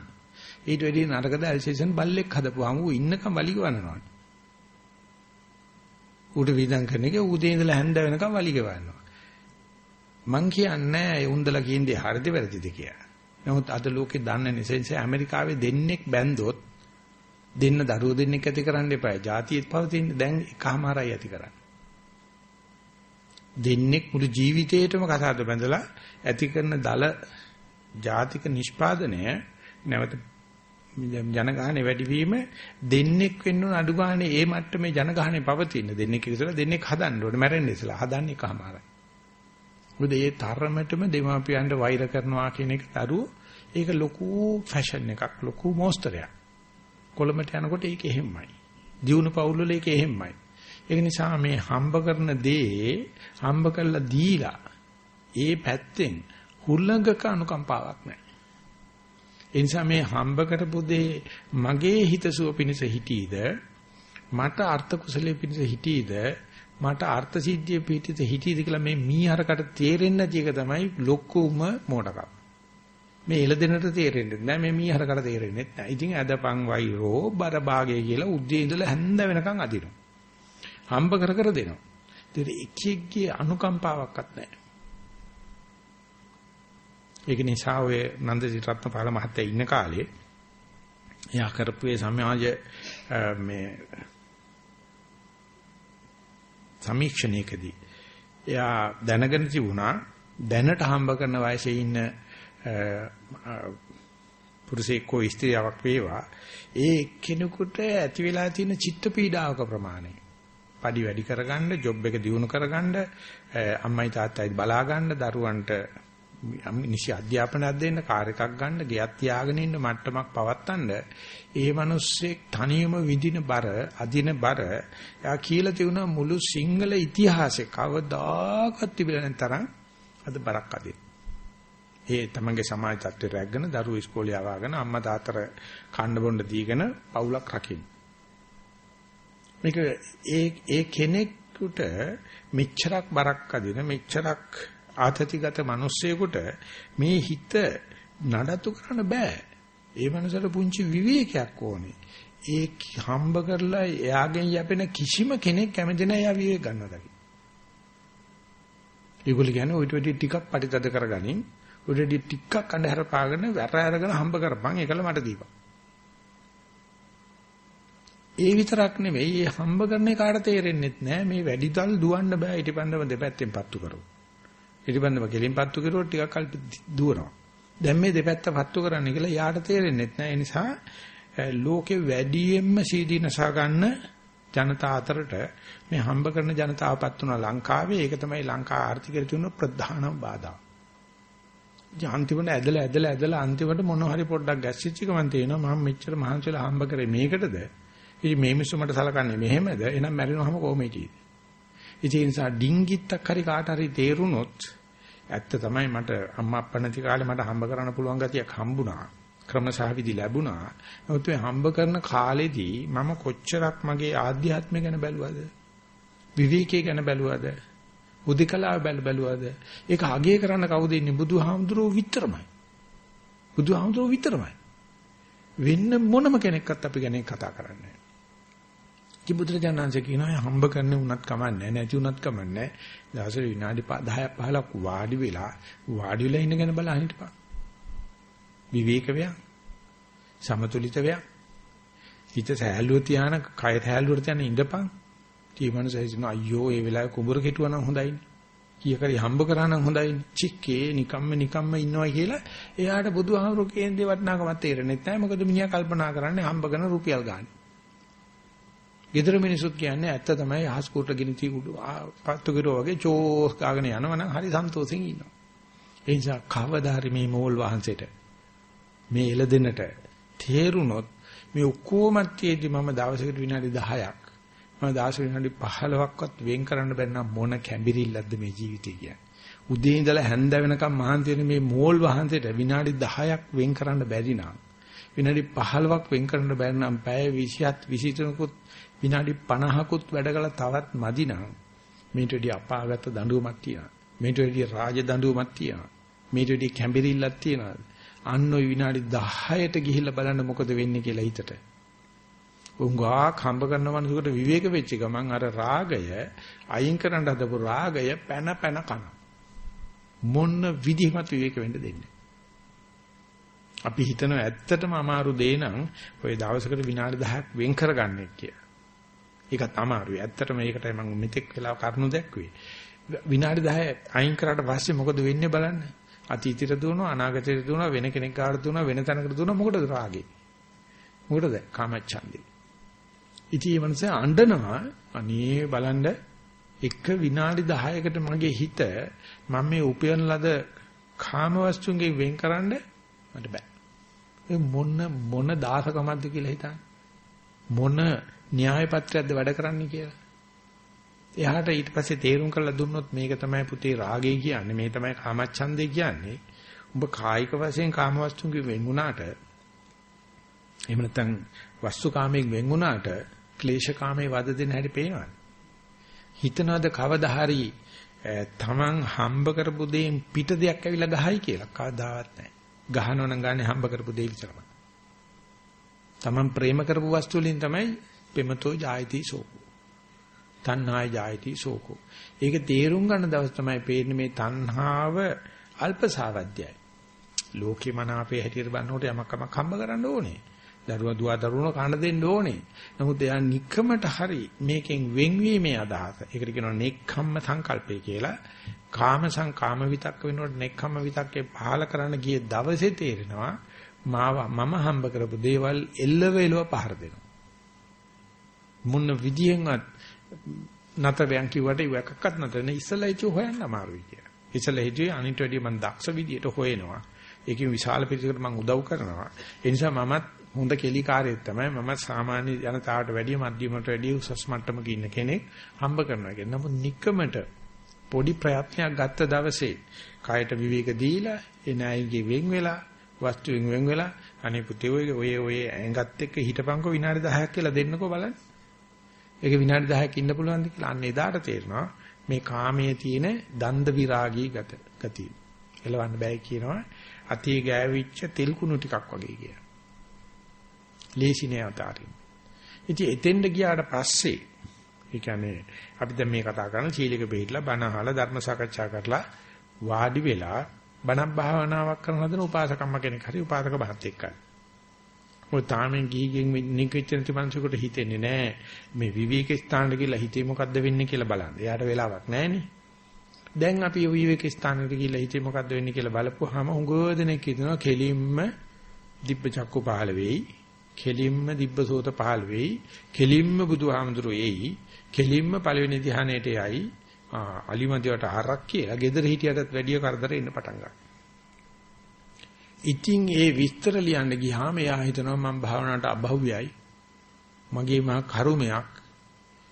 ඊට වැඩි නරකද ඇල්සේෂන් බල්ලෙක් හදපුවාම ඌ ඉන්නකම් වලි ගවනවා. ඌට විඳන් කරන එක උදේ ඉඳලා හැන්ද වෙනකම් වලි ගවනවා. මං කියන්නේ ඒ උන්දලා කියන්නේ හරිද වැරදිද කියලා. නමුත් අද ලෝකේ දන්න නිසා ඇමරිකාවේ දෙන්නෙක් බැන්දොත් දෙන්න දරුවෝ දෙන්නෙක් ඇති කරන්න එපා. ජාතියෙත් පවතින දැන් එකමාරයි ඇති කරන්නේ. දෙන්නෙක් මුළු ජීවිතේටම කසාද බැඳලා ඇති කරන දල ජාතික නිෂ්පාදනය නැවත ජනගහනේ වැඩිවීම දෙන්නෙක් වෙන්න උන අඩු ගානේ ඒ මට්ටමේ ජනගහනේ පවතින දෙන්නෙක් ඉස්සලා දෙන්නෙක් හදන්න ඕනේ මැරෙන්න ඉස්සලා හදන්නේ කමාරයි. මොකද ඒ තරමටම දෙමාපියන්ට වෛර කරනවා කියන එක දරුවෝ ඒක ලොකු ෆැෂන් එකක් ලොකු මොස්තරයක්. කොළඹට යනකොට ඒක එහෙමයි. දියුණු පවුල් වල ඒක එහෙමයි. ඒක නිසා මේ හම්බ කරන දේ හම්බ කරලා දීලා ඒ පැත්තෙන් හුල්ලඟක අනුකම්පාවක් නැහැ. ඒ නිසා මේ හම්බ කරපු දේ මගේ හිතසුව පිණිස හිටීද මට අර්ථ කුසලයේ පිණිස හිටීද මට අර්ථ සිද්ධිය පිටිත හිටීද කියලා මේ මීහරකට තේරෙන්නේ නැති එක තමයි ලොකුම මෝඩකම. මේ එළදෙනට තේරෙන්නේ නැහැ මේ මීහරකට තේරෙන්නේ නැහැ. ඉතින් අදපන් වෛරෝ බර භාගය කියලා උද්දී ඉඳලා හැන්ද වෙනකන් අදිනවා. හම්බ කර කර දෙනවා. ඒත් එක එක්කේ අනුකම්පාවක්වත් නැහැ. ඒක නිසා ඔය නන්දසි රත්නපාල මහත්තයා ඉන්න කාලේ එයා කරපු ඒ සමාජ මේ සමීක්ෂණයකදී එයා දැනගෙන තිබුණා දැනට හම්බ කරන වයසේ ඉන්න පුරුෂයෙක් හෝ ස්ත්‍රියක් වේවා ඒ කෙනෙකුට ඇති වෙලා තියෙන චිත්ත පීඩාවක ප්‍රමාණය පඩි වැඩි කරගන්න ජොබ් එක දියුණු කරගන්න අම්මයි තාත්තයි බලා ගන්න දරුවන්ට නිසි අධ්‍යාපනයක් දෙන්න කාර් එකක් ගන්න ගෙයක් තියාගෙන ඉන්න මට්ටමක් පවත්තන්න ඒ මිනිස්සෙක් තනියම විඳින බර අදින බර යා කියලා තියුණා මුළු සිංහල ඉතිහාසෙ කවදාකවත් තිබිලා නැති තරම් අද බරක් අදින. ඒ තමන්ගේ සමාජ තත්ත්වයට රැගෙන දරුවෝ ඉස්කෝලේ යවාගෙන අම්මා තාත්තර කන්න බොන්න දීගෙන පවුලක් රකින්න. මේක ඒ ඒ කෙනෙකුට මෙච්චරක් බරක් අදින මෙච්චරක් ආතතිගත මිනිස්සෙකුට මේ හිත නඩත්තු කරන්න බෑ. ඒ මනසට පුංචි විවේකයක් ඕනේ. ඒ හම්බ කරලා එයාගෙන් යැපෙන කිසිම කෙනෙක් කැමති නැහැ එයා විවේක ගන්නවා දකි. ඒගොල්ලෝ කියන්නේ ඔයිට වැඩි ටිකක් පරිතද කරගනින්. ඔයිට වැඩි ටිකක් අඳුර පාගෙන වැර අරගෙන හම්බ කරපන් ඒකල මට දීපන්. ඒ විතරක් නෙවෙයි මේ හම්බ කරන කාට තේරෙන්නෙත් නෑ මේ වැඩිදල් දුවන්න බෑ ඊටපන්දම දෙපැත්තෙන් පත්තු කරමු. ඊටපන්දම කෙලින් පත්තු කරුවොත් ටිකක් කල් දුවනවා. දැන් මේ දෙපැත්ත පත්තු කරන්න කියලා යාට තේරෙන්නෙත් නෑ. ඒ නිසා ලෝකේ වැඩියෙන්ම සීදී නසා ගන්න ජනතා අතරට මේ හම්බ කරන ජනතාවපත් වුණා ලංකාවේ ඒක තමයි ලංකා ආර්ථිකයට තියෙන ප්‍රධානම බාධා. අන්තිමට ඇදලා ඇදලා ඇදලා අන්තිමට මොන හරි පොඩ්ඩක් ගැස්සිච්ච ගමන් තේනවා මම මෙච්චර මහන්සිලා හම්බ කරේ මේකටද ඉතින් මේ මිනිස්සු මට සලකන්නේ මෙහෙමද? එහෙනම් මැරෙනවම කොහොම හිටියේද? ඉතින් ඒ නිසා ඩිංගිත්තක් හරි කාට හරි තේරුනොත් ඇත්ත තමයි මට අම්මා අප්පා නැති කාලේ මට හම්බ කරන්න පුළුවන් ගතියක් හම්බුණා. ක්‍රමසහවිදි ලැබුණා. නමුත් මේ හම්බ කරන කාලෙදී මම කොච්චරක් මගේ ආධ්‍යාත්මය ගැන බැලුවද? විවේකයේ ගැන බැලුවද? උදිකලාව බැල බැලුවද? ඒක අගය කරන්න කවුද ඉන්නේ? බුදුහාමුදුරුවෝ විතරමයි. බුදුහාමුදුරුවෝ විතරමයි. වෙන්න මොනම කෙනෙක්වත් අපි ගැන කතා කරන්නේ කිඹුදුරජාණන්සේ කියනවා හම්බ කරන්නේ උනත් කමන්නේ නැති උනත් කමන්නේ දවසට විනාඩි 10ක් 15ක් වාඩි වෙලා වාඩි වෙලා ඉන්න ගැන බලන්න හිටපන්. විවේක වේය සමතුලිත වේය හිත සෑහලුව තියාන කය සෑහලුවට තියාන ඉඳපන්. ඊමණස හිතන අයියෝ ඒ වෙලාවේ කුඹුර කෙටුවා නම් හොඳයිනේ කීයකරි හම්බ කරා නම් හොඳයිනේ චික්කේ නිකම්ම නිකම්ම ඉන්නවා කියලා එයාට බුදුහාමුදුරු කේන්දේ වටනාකමක් තේරෙන්නේ නැහැ මොකද මිනිහා කල්පනා කරන්නේ හම්බ කරන රුපියල් ගන්න. ගෙදර මිනිසුත් කියන්නේ ඇත්ත තමයි අහස් කුරට ගිනිති උඩු පත්තු කිරෝ වගේ චෝස් ගාගෙන යනවනම් හරි සන්තෝෂෙන් ඉන්නවා. ඒ නිසා කවදාහරි මේ මෝල් වහන්සේට මේ එළදෙනට තේරුනොත් මේ ඔක්කොමත් තියේදී මම දවසකට විනාඩි 10ක් මම දවස් විනාඩි 15ක්වත් වෙන් කරන්න බැරි නම් මොන කැඹිරිල්ලක්ද මේ ජීවිතය කියන්නේ. උදේ ඉඳලා හැන්ද වෙනකම් මහන්සි වෙන මේ මෝල් වහන්සේට විනාඩි 10ක් වෙන් කරන්න බැරි නම් විනාඩි 15ක් වෙන් කරන්න බැරි නම් පැය 20ත් 23කුත් විනාඩි 50කුත් වැඩ කළා තවත් මදි නම් මේට වැඩි අපාගත දඬුවමක් තියෙනවා. මේට වැඩි රාජ දඬුවමක් තියෙනවා. මේට වැඩි කැඹිරිල්ලක් තියෙනවා. අන්න ওই විනාඩි 10ට ගිහිල්ලා බලන්න මොකද වෙන්නේ කියලා හිතට. උංගා කම්බ කරන මනුස්සකට විවේක වෙච්ච ගමන් අර රාගය අයින් කරන්න හදපු රාගය පැන පැන කන. මොන විදිහකට විවේක වෙන්න දෙන්නේ. අපි හිතනවා ඇත්තටම අමාරු දේ නම් ඔය දවසකට විනාඩි 10ක් වෙන් කරගන්නේ කියලා. ඒකත් අමාරුයි. ඇත්තටම මේකටයි මම මෙතෙක් වෙලා කරුණු දැක්ුවේ. විනාඩි 10 අයින් කරාට පස්සේ මොකද වෙන්නේ බලන්න. අතීතයට දුවනවා අනාගතයට දුවනවා වෙන කෙනෙක් ගාවට දුවනවා වෙන තැනකට දුවනවා මොකටද රාගේ? මොකටද කාමච්ඡන්දේ? ඉතින් මේ මනස අඬනවා අනේ බලන්න එක විනාඩි 10කට මගේ හිත මම මේ උපයන ලද කාම වස්තුන්ගෙන් වෙන්කරන්න මට බෑ. ඒ මොන මොන දාසකමක්ද කියලා හිතන්න. මොන න්‍යාය පත්‍රයක්ද වැඩ කරන්නේ කියලා. එයාට ඊට පස්සේ තේරුම් කරලා දුන්නොත් මේක තමයි පුතේ රාගය කියන්නේ මේ තමයි කාමච්ඡන්දේ කියන්නේ. ඔබ කායික වශයෙන් කාමවස්තුන්ගෙන් වෙන් වුණාට එහෙම නැත්නම් වස්තු කාමයෙන් වෙන් වුණාට ක්ලේශ කාමයේ වද දෙන හැටි පේනවා. හිතනවාද කවදා හරි තමන් හම්බ කරපු දෙයින් පිට දෙයක් ඇවිල්ලා ගහයි කියලා කවදාවත් නැහැ. ගහනවා නම් ගන්නේ හම්බ කරපු දෙය විතරමයි. තමන් ප්‍රේම කරපු වස්තු වලින් තමයි පෙමතෝ ජායති සෝකෝ. තණ්හාය ජායති සෝකෝ. ඒක තේරුම් ගන්න දවස් තමයි පේන්නේ මේ තණ්හාව අල්පසාවද්‍යයි. ලෝකේ මන අපේ හැටියට බලනකොට යමක් කමක් හම්බ කරන්න ඕනේ. දරුවා දුවා දරුණෝ කන දෙන්න ඕනේ. නමුත් එයා নিকකමට හරි මේකෙන් වෙන්වීමේ අදහස. ඒකට කියනවා නෙක්ඛම්ම සංකල්පය කියලා. කාම සංකාම විතක්ක වෙනකොට නෙක්ඛම්ම විතක්කේ පහල කරන්න ගිය දවසේ තේරෙනවා මාව මම හම්බ කරපු දේවල් එල්ලව එලව පහර දෙනවා. මොන විදියෙන්වත් නතරයන් කිව්වට ඉවකක්වත් නැතර නේ ඉස්සලා හිතුව හොයන්න අමාරුයි කියලා. ඉස්සලා හිතුවේ අනිත් වැඩිය මම දක්ෂ විදියට හොයනවා. ඒකෙන් විශාල පිළිසකට මම උදව් කරනවා. ඒ නිසා මමත් හොඳ කෙලිකාරයෙක් තමයි මම සාමාන්‍ය ජනතාවට වැඩිය මධ්‍යමට වැඩිය උසස් මට්ටමක ඉන්න කෙනෙක් හම්බ කරනවා කියන්නේ. නමුත් নিকකමට පොඩි ප්‍රයත්නයක් ගත්ත දවසේ කායට විවේක දීලා එනයිගේ වෙන් වෙලා වස්තුවෙන් වෙන් වෙලා අනේ පුතේ ඔය ඔය ඔය ඇඟත් එක්ක හිටපන්කෝ විනාඩි 10ක් කියලා දෙන්නකෝ බලන්න. ඒක විනාඩි 10ක් ඉන්න පුළුවන්ද කියලා අන්න එදාට තේරෙනවා මේ කාමයේ තියෙන දන්ද විරාගී ගත ගතිය. එලවන්න බෑ කියනවා අතිය ගෑවිච්ච තෙල් කුණු ටිකක් වගේ කියලා. ලේසි නෑ අතාරින්න. ඉතින් එතෙන්ද ගියාට පස්සේ ඒ කියන්නේ අපි දැන් මේ කතා කරන සීලික බෙහෙట్లా බණ අහලා ධර්ම සාකච්ඡා කරලා වාඩි වෙලා බණක් භාවනාවක් කරන හදන උපාසකම්ම කෙනෙක් හරි උපාසක බහත් එක්කයි. මොකද තාමෙන් ගිහිගෙන් නිකෙච්ච නැති මනසකට හිතෙන්නේ නැහැ. මේ විවේක ස්ථානට ගිහිල්ලා හිතේ මොකද්ද වෙන්නේ කියලා බලන්න. එයාට වෙලාවක් නැහැනේ. දැන් අපි විවේක ස්ථානට ගිහිල්ලා හිතේ මොකද්ද වෙන්නේ කියලා බලපුවාම උගෝ දෙනෙක් හිතනවා කෙලින්ම දිබ්බ චක්කු පහළ වෙයි. කෙලින්ම දිබ්බසෝත පහළ වෙයි. කෙලින්ම බුදුහාමුදුරුවෝ එයි. කෙලින්ම පළවෙනි ධ්‍යානයට යයි. අලිමදිවට හරක් කියලා gedara හිටියටත් වැඩිය කරදර එන්න පටන් ගන්නවා. ඉතින් ඒ විස්තර ලියන්න ගියාම එයා හිතනවා මම භාවනාවට අභව්‍යයි. මගේ මා කරුමයක්.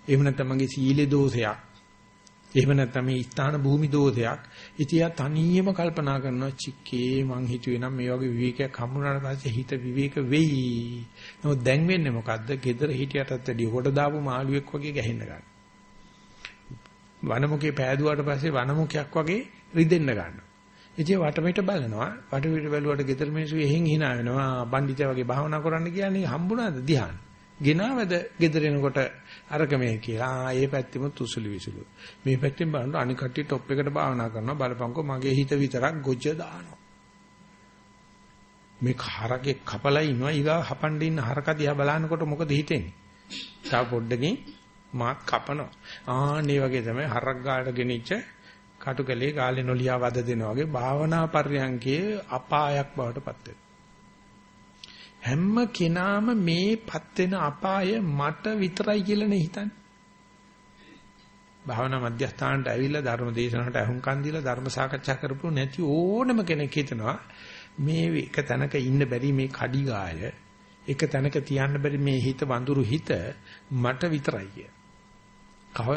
එහෙම නැත්නම් මගේ සීලේ දෝෂයක්. එහෙම නැත්නම් මේ ස්ථාන භූමි දෝෂයක්. ඉතියා තනියම කල්පනා කරනවා චික්කේ මං හිතුවේ නම් මේ වගේ විවේකයක් හම්බුනාට පස්සේ හිත විවේක වෙයි. නමුත් දැන් වෙන්නේ මොකද්ද? gedara හිටියටත් වැඩිය හොඩ දාපු මාළුවෙක් වගේ ගැහෙන්න ගන්නවා. වනමුකේ පෑදුවාට පස්සේ වනමුකයක් වගේ රිදෙන්න ගන්නවා. ඉතින් වටමිට බලනවා. වටමිට බැලුවට ගෙදර මිනිස්සු එහෙන් hina වෙනවා. බණ්ඩිතය වගේ භාවනා කරන්න කියන්නේ හම්බුණාද ධ්‍යාන. ගෙනාවද ගෙදර එනකොට අරක මේ කියලා. ආ ඒ පැත්තෙම තුසුලි විසුලු. මේ පැත්තෙන් බලනකොට අනික කට්ටිය টොප් එකට භාවනා කරනවා. බලපංකෝ මගේ හිත විතරක් ගොජ දානවා. මේ හරකේ කපලා ඉනවා ඊගා හපන්න ඉන්න හරක දිහා බලනකොට මොකද හිතෙන්නේ? තව පොඩ්ඩකින් මාත් කපනවා. ආන්නේ වගේ තමයි හරක් ගාට ගෙනිච්ච කටුකලේ ගාලේ නොලියා වද දෙනවා වගේ භාවනා පර්යංකයේ අපායක් බවට පත් හැම කෙනාම මේපත් වෙන අපාය මට විතරයි කියලානේ හිතන්නේ. භාවනා මධ්‍යස්ථානට ඇවිල්ලා ධර්ම දේශනාවට අහුම්කන් දීලා ධර්ම සාකච්ඡා කරපු නැති ඕනම කෙනෙක් හිතනවා මේ එක තැනක ඉන්න බැරි මේ කඩි ගාය එක තැනක තියන්න බැරි මේ හිත වඳුරු හිත මට විතරයි කිය. කව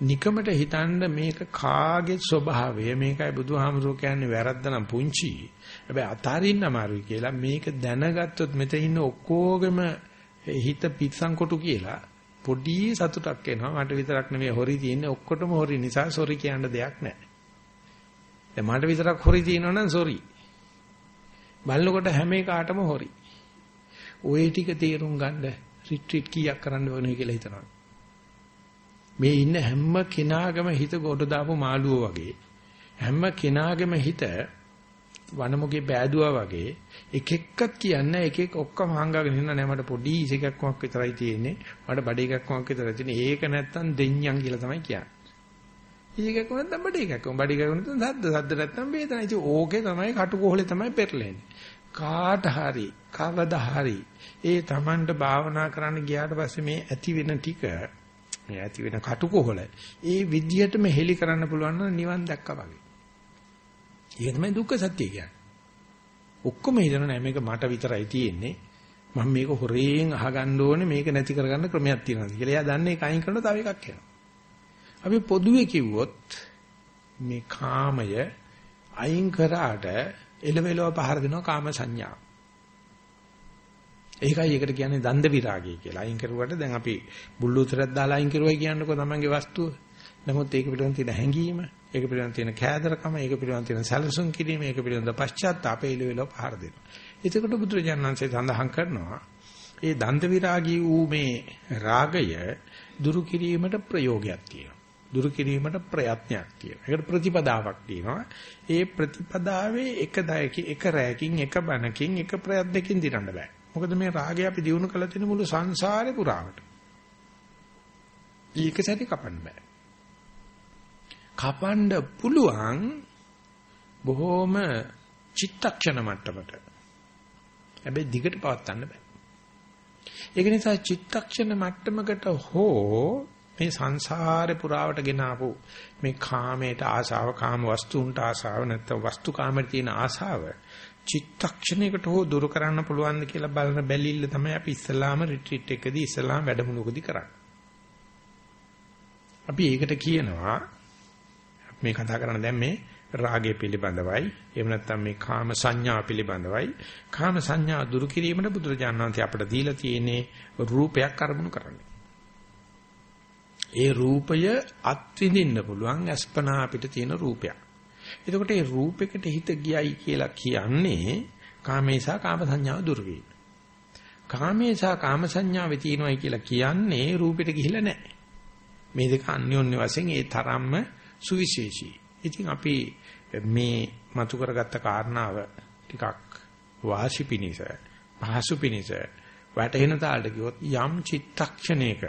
නිකමට හිතන්න මේක කාගේ ස්වභාවය මේකයි බුදුහාමුදුරුවෝ කියන්නේ වැරද්ද නම් පුංචි. හැබැයි අතාරින්න අමාරුයි කියලා මේක දැනගත්තොත් මෙතන ඉන්න ඔක්කොගෙම හිත පිටසන් කොටු කියලා පොඩි සතුටක් එනවා. මට විතරක් නෙමෙයි හොරි තියෙන්නේ ඔක්කොටම හොරි නිසා සොරි කියන්න දෙයක් නැහැ. දැන් මට විතරක් හොරි තියෙනවා නම් සොරි. බලනකොට හැම එකටම හොරි. ওই ටික තේරුම් ගන්න රිට්‍රීට් කීයක් කරන්න ඕනේ කියලා හිතනවා. මේ ඉන්න හැම කෙනාගේම හිත ගොඩ දාපු මාළුවෝ වගේ හැම කෙනාගේම හිත වනමුගේ බෑදුවා වගේ එක එක්කත් කියන්නේ එක එක ඔක්කොම හංගගෙන ඉන්න නෑ. මට පොඩි ඉසේකක්මක් විතරයි තියෙන්නේ. මට බඩ එකක්මක් විතරයි තියෙන්නේ. ඒක නැත්තම් දෙඤ්ඤම් කියලා තමයි කියන්නේ. ඊකකම නැත්නම් බඩ එකකම බඩ එකකම නැත්නම් සද්ද සද්ද නැත්නම් වේදනා. ඉතින් ඕකේ තමයි කටුකොහලේ තමයි පෙරලෙන්නේ. කාට හරි කවදා හරි ඒ Tamanට භාවනා කරන්න ගියාට පස්සේ මේ ඇති වෙන ටික මේ ඇති වෙන කටුකොහල ඒ විදියටම හෙලි කරන්න පුළුවන් නම් නිවන් දැක්කා වගේ. ඒක තමයි දුක්ඛ සත්‍ය කියන්නේ. ඔක්කොම හිතන නෑ මේක මට විතරයි තියෙන්නේ. මම මේක හොරෙන් අහගන්න ඕනේ මේක නැති කරගන්න ක්‍රමයක් තියෙනවා කියලා. එයා දන්නේ ඒක අයින් කරනවා තව එකක් එනවා. අපි පොදුවේ කිව්වොත් මේ කාමය අයින් කරාට එළවෙලව පහර දෙනවා කාම සංඥා. ඒකයි ඒකට කියන්නේ දන්ද විරාගය කියලා. අයින් කරුවට දැන් අපි බුල්ලුතරක් දාලා අයින් කරුවයි කියන්නකෝ තමන්ගේ වස්තුව. නමුත් ඒක පිළිබඳ තියෙන හැඟීම, ඒක පිළිබඳ තියෙන කෑදරකම, ඒක පිළිබඳ තියෙන සැලසුම් කිරීම, ඒක පිළිබඳ පශ්චාත්තාපය එළවෙලව පහර දෙනවා. එතකොට බුදුරජාණන්සේ සඳහන් කරනවා ඒ දන්ද විරාගී වූ මේ රාගය දුරු කිරීමට ප්‍රයෝගයක් තියෙනවා. දුරු කිරීමට ප්‍රයත්නයක් තියෙනවා. ඒකට ප්‍රතිපදාවක් තියෙනවා. ඒ ප්‍රතිපදාවේ එක දයකින් එක රැයකින් එක බණකින් එක ප්‍රයත්නකින් දිනන්න බෑ. මොකද මේ රාගය අපි දිනු කළ තියෙන මුළු සංසාරේ පුරාවට. ඒක සැටි කපන්න බෑ. කපන්න පුළුවන් බොහොම චිත්තක්ෂණ මට්ටමට. හැබැයි දිගට පවත්වන්න බෑ. ඒක නිසා චිත්තක්ෂණ මට්ටමකට හෝ මේ සංසාරේ පුරාවට ගෙන ආපු මේ කාමයට ආසාව කාම වස්තුන්ට ආසාව නැත්නම් වස්තු කාමයට තියෙන ආසාව චිත්තක්ෂණයකට හෝ දුරු කරන්න පුළුවන්ද කියලා බලන බැලිල්ල තමයි අපි ඉස්ලාම රිට්‍රීට් එකදී ඉස්ලාම වැඩමුළුකදී කරන්නේ. අපි ඒකට කියනවා මේ කතා කරන දැන් මේ රාගය පිළිබඳවයි එහෙම නැත්නම් මේ කාම සංඥා පිළිබඳවයි කාම සංඥා දුරු කිරීමට බුදුරජාණන් වහන්සේ අපට දීලා තියෙන්නේ රූපයක් අරමුණු කරන්නේ. ඒ රූපය අත්විඳින්න පුළුවන් අස්පනා අපිට තියෙන රූපයක්. එතකොට මේ රූපයකට හිත ගියයි කියලා කියන්නේ කාමේසා කාම සංඥාව දුරු වීම. කාමේසා කාම සංඥාවේ තියෙනවයි කියලා කියන්නේ රූපෙට ගිහිලා නැහැ. මේ දෙක අන්‍යෝන්‍ය වශයෙන් ඒ තරම්ම සුවිශේෂී. ඉතින් අපි මේ මතු කරගත්ත කාරණාව ටිකක් වාසි පිනිස පහසු පිනිස වැටෙන තාලට ගියොත් යම් චිත්තක්ෂණයක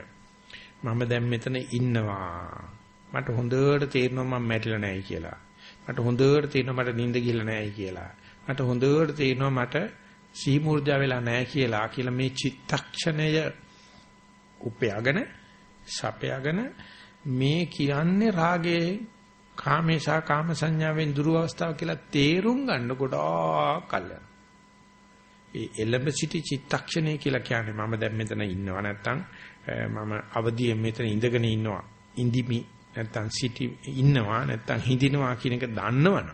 මම දැන් මෙතන ඉන්නවා. මට හොඳට තේරෙනවා මම මැරිලා නැහැ කියලා. මට හොඳට තේරෙනවා මට නිින්ද ගිහලා නැහැ කියලා. මට හොඳට තේරෙනවා මට සීමුර්ජා වෙලා නැහැ කියලා කියලා මේ චිත්තක්ෂණය උපයාගෙන සපයාගෙන මේ කියන්නේ රාගයේ කාමේශා කාම සංඥාවෙන් දුරු අවස්ථාව කියලා තේරුම් ගන්න ගොඩාක් කල. ඒ එළඹ සිටි චිත්තක්ෂණය කියලා කියන්නේ මම දැන් මෙතන ඉන්නවා නැත්තම් මම අවදියෙන් මෙතන ඉඳගෙන ඉන්නවා ඉඳිමි නැත්තම් සිටි ඉන්නවා නැත්තම් හිඳිනවා කියන එක දන්නවනම්.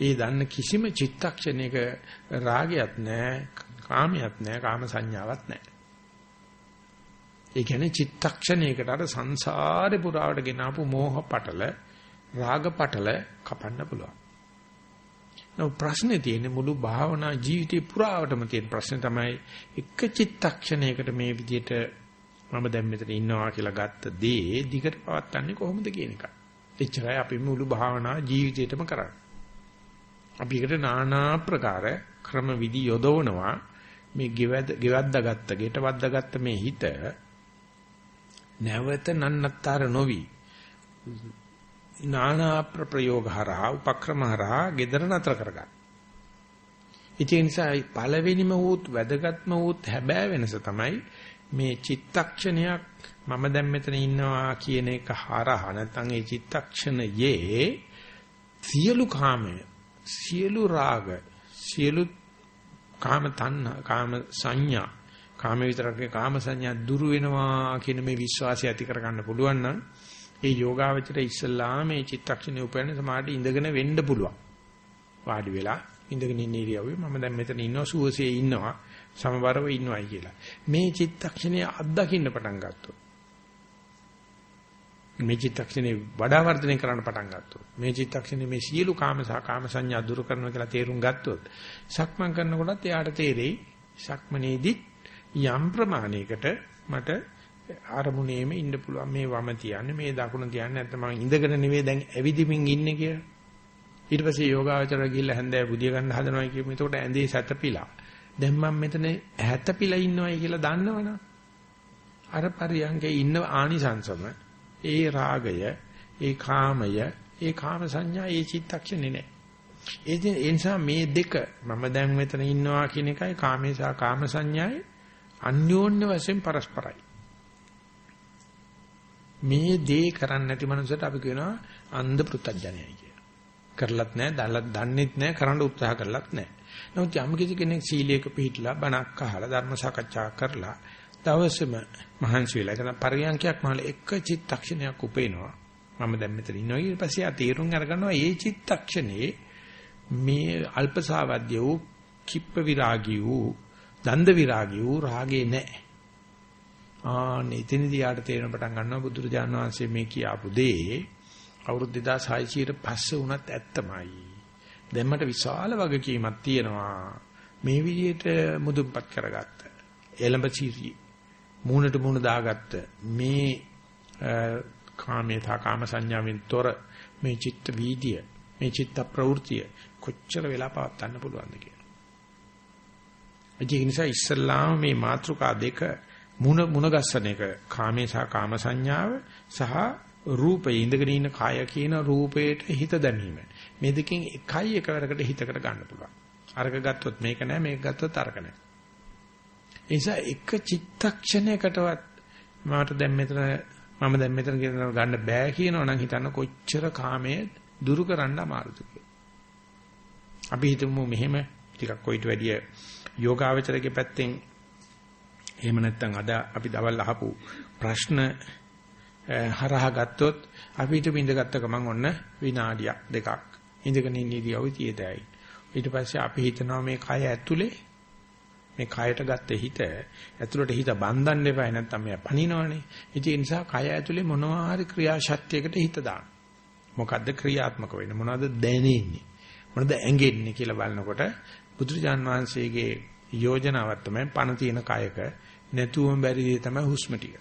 ඒ දන්න කිසිම චිත්තක්ෂණයක රාගයක් නැහැ කාමයක් නැහැ කාම සංඥාවක් නැහැ. ඒ කියන්නේ චිත්තක්ෂණයකට අර සංසාරේ පුරාවට ගෙන ආපු මෝහ පටල රාග පටල කපන්න පුළුවන්. නෝ ප්‍රශ්නේ තියෙන්නේ මුළු භාවනා ජීවිතේ පුරාවටම තියෙන ප්‍රශ්නේ තමයි එක චිත්තක්ෂණයකට මේ විදිහට මම දැන් මෙතන ඉන්නවා කියලා ගත්ත දේ දිගට පවත්න්නේ කොහොමද කියන එක. එච්චරයි අපි මුළු භාවනා ජීවිතේටම කරන්නේ. අපි එකට নানা ප්‍රකාර ක්‍රම විදි යොදවනවා මේ ගෙවද ගෙවද්දාගත්ත ගෙටවද්දාගත්ත මේ හිත නැවත නන්නත්තර නොවි නානා ප්‍රයෝග හරහා උපක්‍රම හරහා gedara නතර කරගන්න. ඒ නිසා පළවෙනිම වූත් වැදගත්ම වූත් හැබෑ වෙනස තමයි මේ චිත්තක්ෂණයක් මම දැන් මෙතන ඉන්නවා කියන එක හරහා නැත්නම් ඒ චිත්තක්ෂණයේ සියලු කාමය සියලු රාග සියලු කාම තණ්හා කාම සංඥා කාම විතරකේ කාම සංඥා දුරු වෙනවා කියන මේ විශ්වාසය ඇති කරගන්න පුළුවන් නම් ඒ යෝගාවචර ඉස්සල්ලා මේ චිත්තක්ෂණේ උපයන්නේ සමාධි ඉඳගෙන වෙන්න පුළුවන්. වාඩි වෙලා ඉඳගෙන ඉන්න ඉරියව්වේ මම දැන් මෙතන ඉන්නවා සුවසේ ඉන්නවා සමබරව ඉන්නවයි කියලා. මේ චිත්තක්ෂණය අත්දකින්න පටන් ගත්තොත් මේ චිත්තක්ෂණේ වඩා වර්ධනය කරන්න පටන් ගත්තොත් මේ චිත්තක්ෂණේ මේ සියලු කාම සහ කාම සංඥා දුරු කරනවා කියලා තේරුම් ගත්තොත් සක්මන් කරනකොටත් එයාට තේරෙයි සක්මනේදී යම් ප්‍රමාණයකට මට අරමුණේම ඉන්න පුළුවන් මේ වම තියන්නේ මේ දකුණ තියන්නේ නැත්නම් මම ඉඳගෙන නෙවෙයි දැන් ඇවිදිමින් ඉන්නේ කියලා. ඊට පස්සේ යෝගාවචර ගිහිල්ලා හැන්දෑ බුදිය ගන්න හදනවා කියමු. එතකොට ඇඳේ සැතපිලා. දැන් මම මෙතන හැතපිලා ඉන්නවයි කියලා දන්නවනම් අර පරියංගේ ඉන්න ආනිසංසම ඒ රාගය ඒ කාමය, ඒ කාම සංඥා ඒ චිත්තක්ෂණේ නැහැ. ඒ නිසා මේ දෙක මම දැන් මෙතන ඉන්නවා කියන එකයි කාමේ සහ කාම සංඥායි අන්‍යෝන්‍ය වශයෙන් පරස්පරයි. මේ දේ කරන්නේ නැති මනුස්සයට අපි කියනවා අන්ධ පෘතජ්ජනයයි කියලා. කරලත් නැහැ, දල්ලත් දන්නෙත් නැහැ, කරන්න උත්සාහ කරලත් නැහැ. නමුත් යම් කිසි කෙනෙක් සීලයක පිළිපදලා බණක් අහලා ධර්ම සාකච්ඡා කරලා දවසේම මහන්සි වෙලා එතන පරියන්කයක් මහල එක චිත්තක්ෂණයක් උපේනවා. මම දැන් මෙතන ඉන්නවා ඊට පස්සේ ආ තීරුම් අරගන්නවා මේ චිත්තක්ෂණේ මේ අල්පසාවද්‍ය වූ කිප්ප විරාගී වූ දන්ද විරාගී වූ රාගේ නැහැ. ආනේ එතනදී යාට තේරෙන පටන් ගන්නවා බුදුරජාණන් වහන්සේ මේ කියාපු දේ අවුරුදු 2600 ට පස්සේ වුණත් ඇත්තමයි. දැන් මට විශාල වගකීමක් තියෙනවා. මේ විදිහට මුදුන්පත් කරගත්ත. එළඹ චීරි මූණට මූණ දාගත්ත මේ කාමයේ තා කාම සංඥාවෙන් තොර මේ චිත්ත වීදිය මේ චිත්ත ප්‍රවෘතිය කොච්චර වෙලා පවත්වන්න පුළුවන්ද කියලා. ඒ නිසා ඉස්සල්ලාම මේ මාත්‍රිකා දෙක මුණ මුණ ගස්සන එක කාමේ සහ කාම සංඥාව සහ රූපේ ඉඳගෙන ඉන්න කාය කියන රූපේට හිත දැමීම. මේ දෙකෙන් එකයි එකවරකට හිතකට ගන්න පුළුවන්. අරක ගත්තොත් මේක නෑ මේක ගත්තොත් අරක නෑ. ඒ නිසා එක චිත්තක්ෂණයකටවත් මට දැන් මෙතන මම දැන් මෙතන කියන ගන්න බෑ කියනවා නම් හිතන්න කොච්චර කාමයේ දුරු කරන්න අමාරුද අපි හිතමු මෙහෙම ටිකක් කොයිට වැඩිය යෝගාවචරයේ පැත්තෙන් එහෙම නැත්නම් අද අපි දවල් අහපු ප්‍රශ්න හරහා ගත්තොත් අපිට බින්දගත්ත ගමන් ඔන්න විනාඩියක් දෙකක් ඉඳගෙන ඉන්න ඉරියව්ව තියදයි. ඊට පස්සේ අපි හිතනවා මේ කය ඇතුලේ මේ කයට ගත්ත හිත ඇතුළට හිත බඳින්න එපා නැත්නම් මෙයා පණිනවනේ. ඉතින් ඒ නිසා කය ඇතුලේ මොනවා හරි ක්‍රියාශක්තියකට හිත දාන්න. මොකද්ද ක්‍රියාත්මක වෙන්නේ? මොනවද දැනෙන්නේ? මොනවද ඇඟෙන්නේ කියලා බලනකොට බුදුරජාන් වහන්සේගේ යෝජනාවක් තමයි පණ තියෙන කයක නැතුවම බැරි දේ තමයි හුස්ම ටික.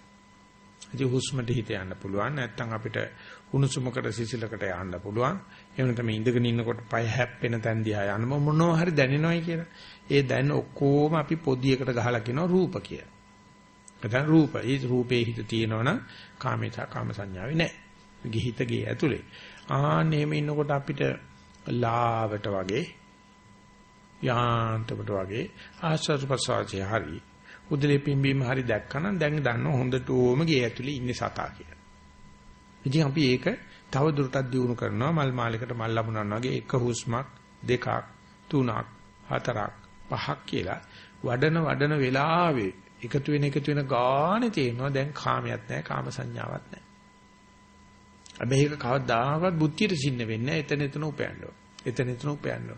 ඉතින් හුස්මට හිත යන්න පුළුවන් නැත්නම් අපිට උණුසුමකට සිසිලකට යන්න පුළුවන්. එහෙම නැත්නම් ඉඳගෙන ඉන්නකොට පය හැප්පෙන තැන් දිහා යන්න මොනවා හරි දැනෙනවයි කියලා. ඒ දැන ඔක්කොම අපි පොදියකට ගහලා කියනවා රූප කියලා. නැත්නම් රූප. ඒ රූපේ හිත තියෙනවනම් කාමේතා කාම සංඥාවේ නැහැ. ගිහිත ගේ ඇතුලේ. ආන්නේම ඉන්නකොට අපිට ලාවට වගේ යාන්තමට වගේ ආශ්වාස ප්‍රශ්වාසය හරි උදලේ පිම්බීම හරි දැක්කනම් දැන් දන්න හොඳටම ගේ ඇතුලේ ඉන්නේ සතා කියලා. ඉතින් අපි ඒක තව දුරටත් දියුණු කරනවා මල් මාලයකට මල් ලැබුණා වගේ එක හුස්මක් දෙකක් තුනක් හතරක් පහක් කියලා වඩන වඩන වෙලාවේ එකතු වෙන එකතු වෙන ගානේ තියෙනවා දැන් කාමයක් නැහැ කාම සංඥාවක් නැහැ. හැබැයි ඒක කවදාවත් බුද්ධියට සින්න වෙන්නේ නැහැ එතන එතන උපයන්න එතන එතන උපයන්න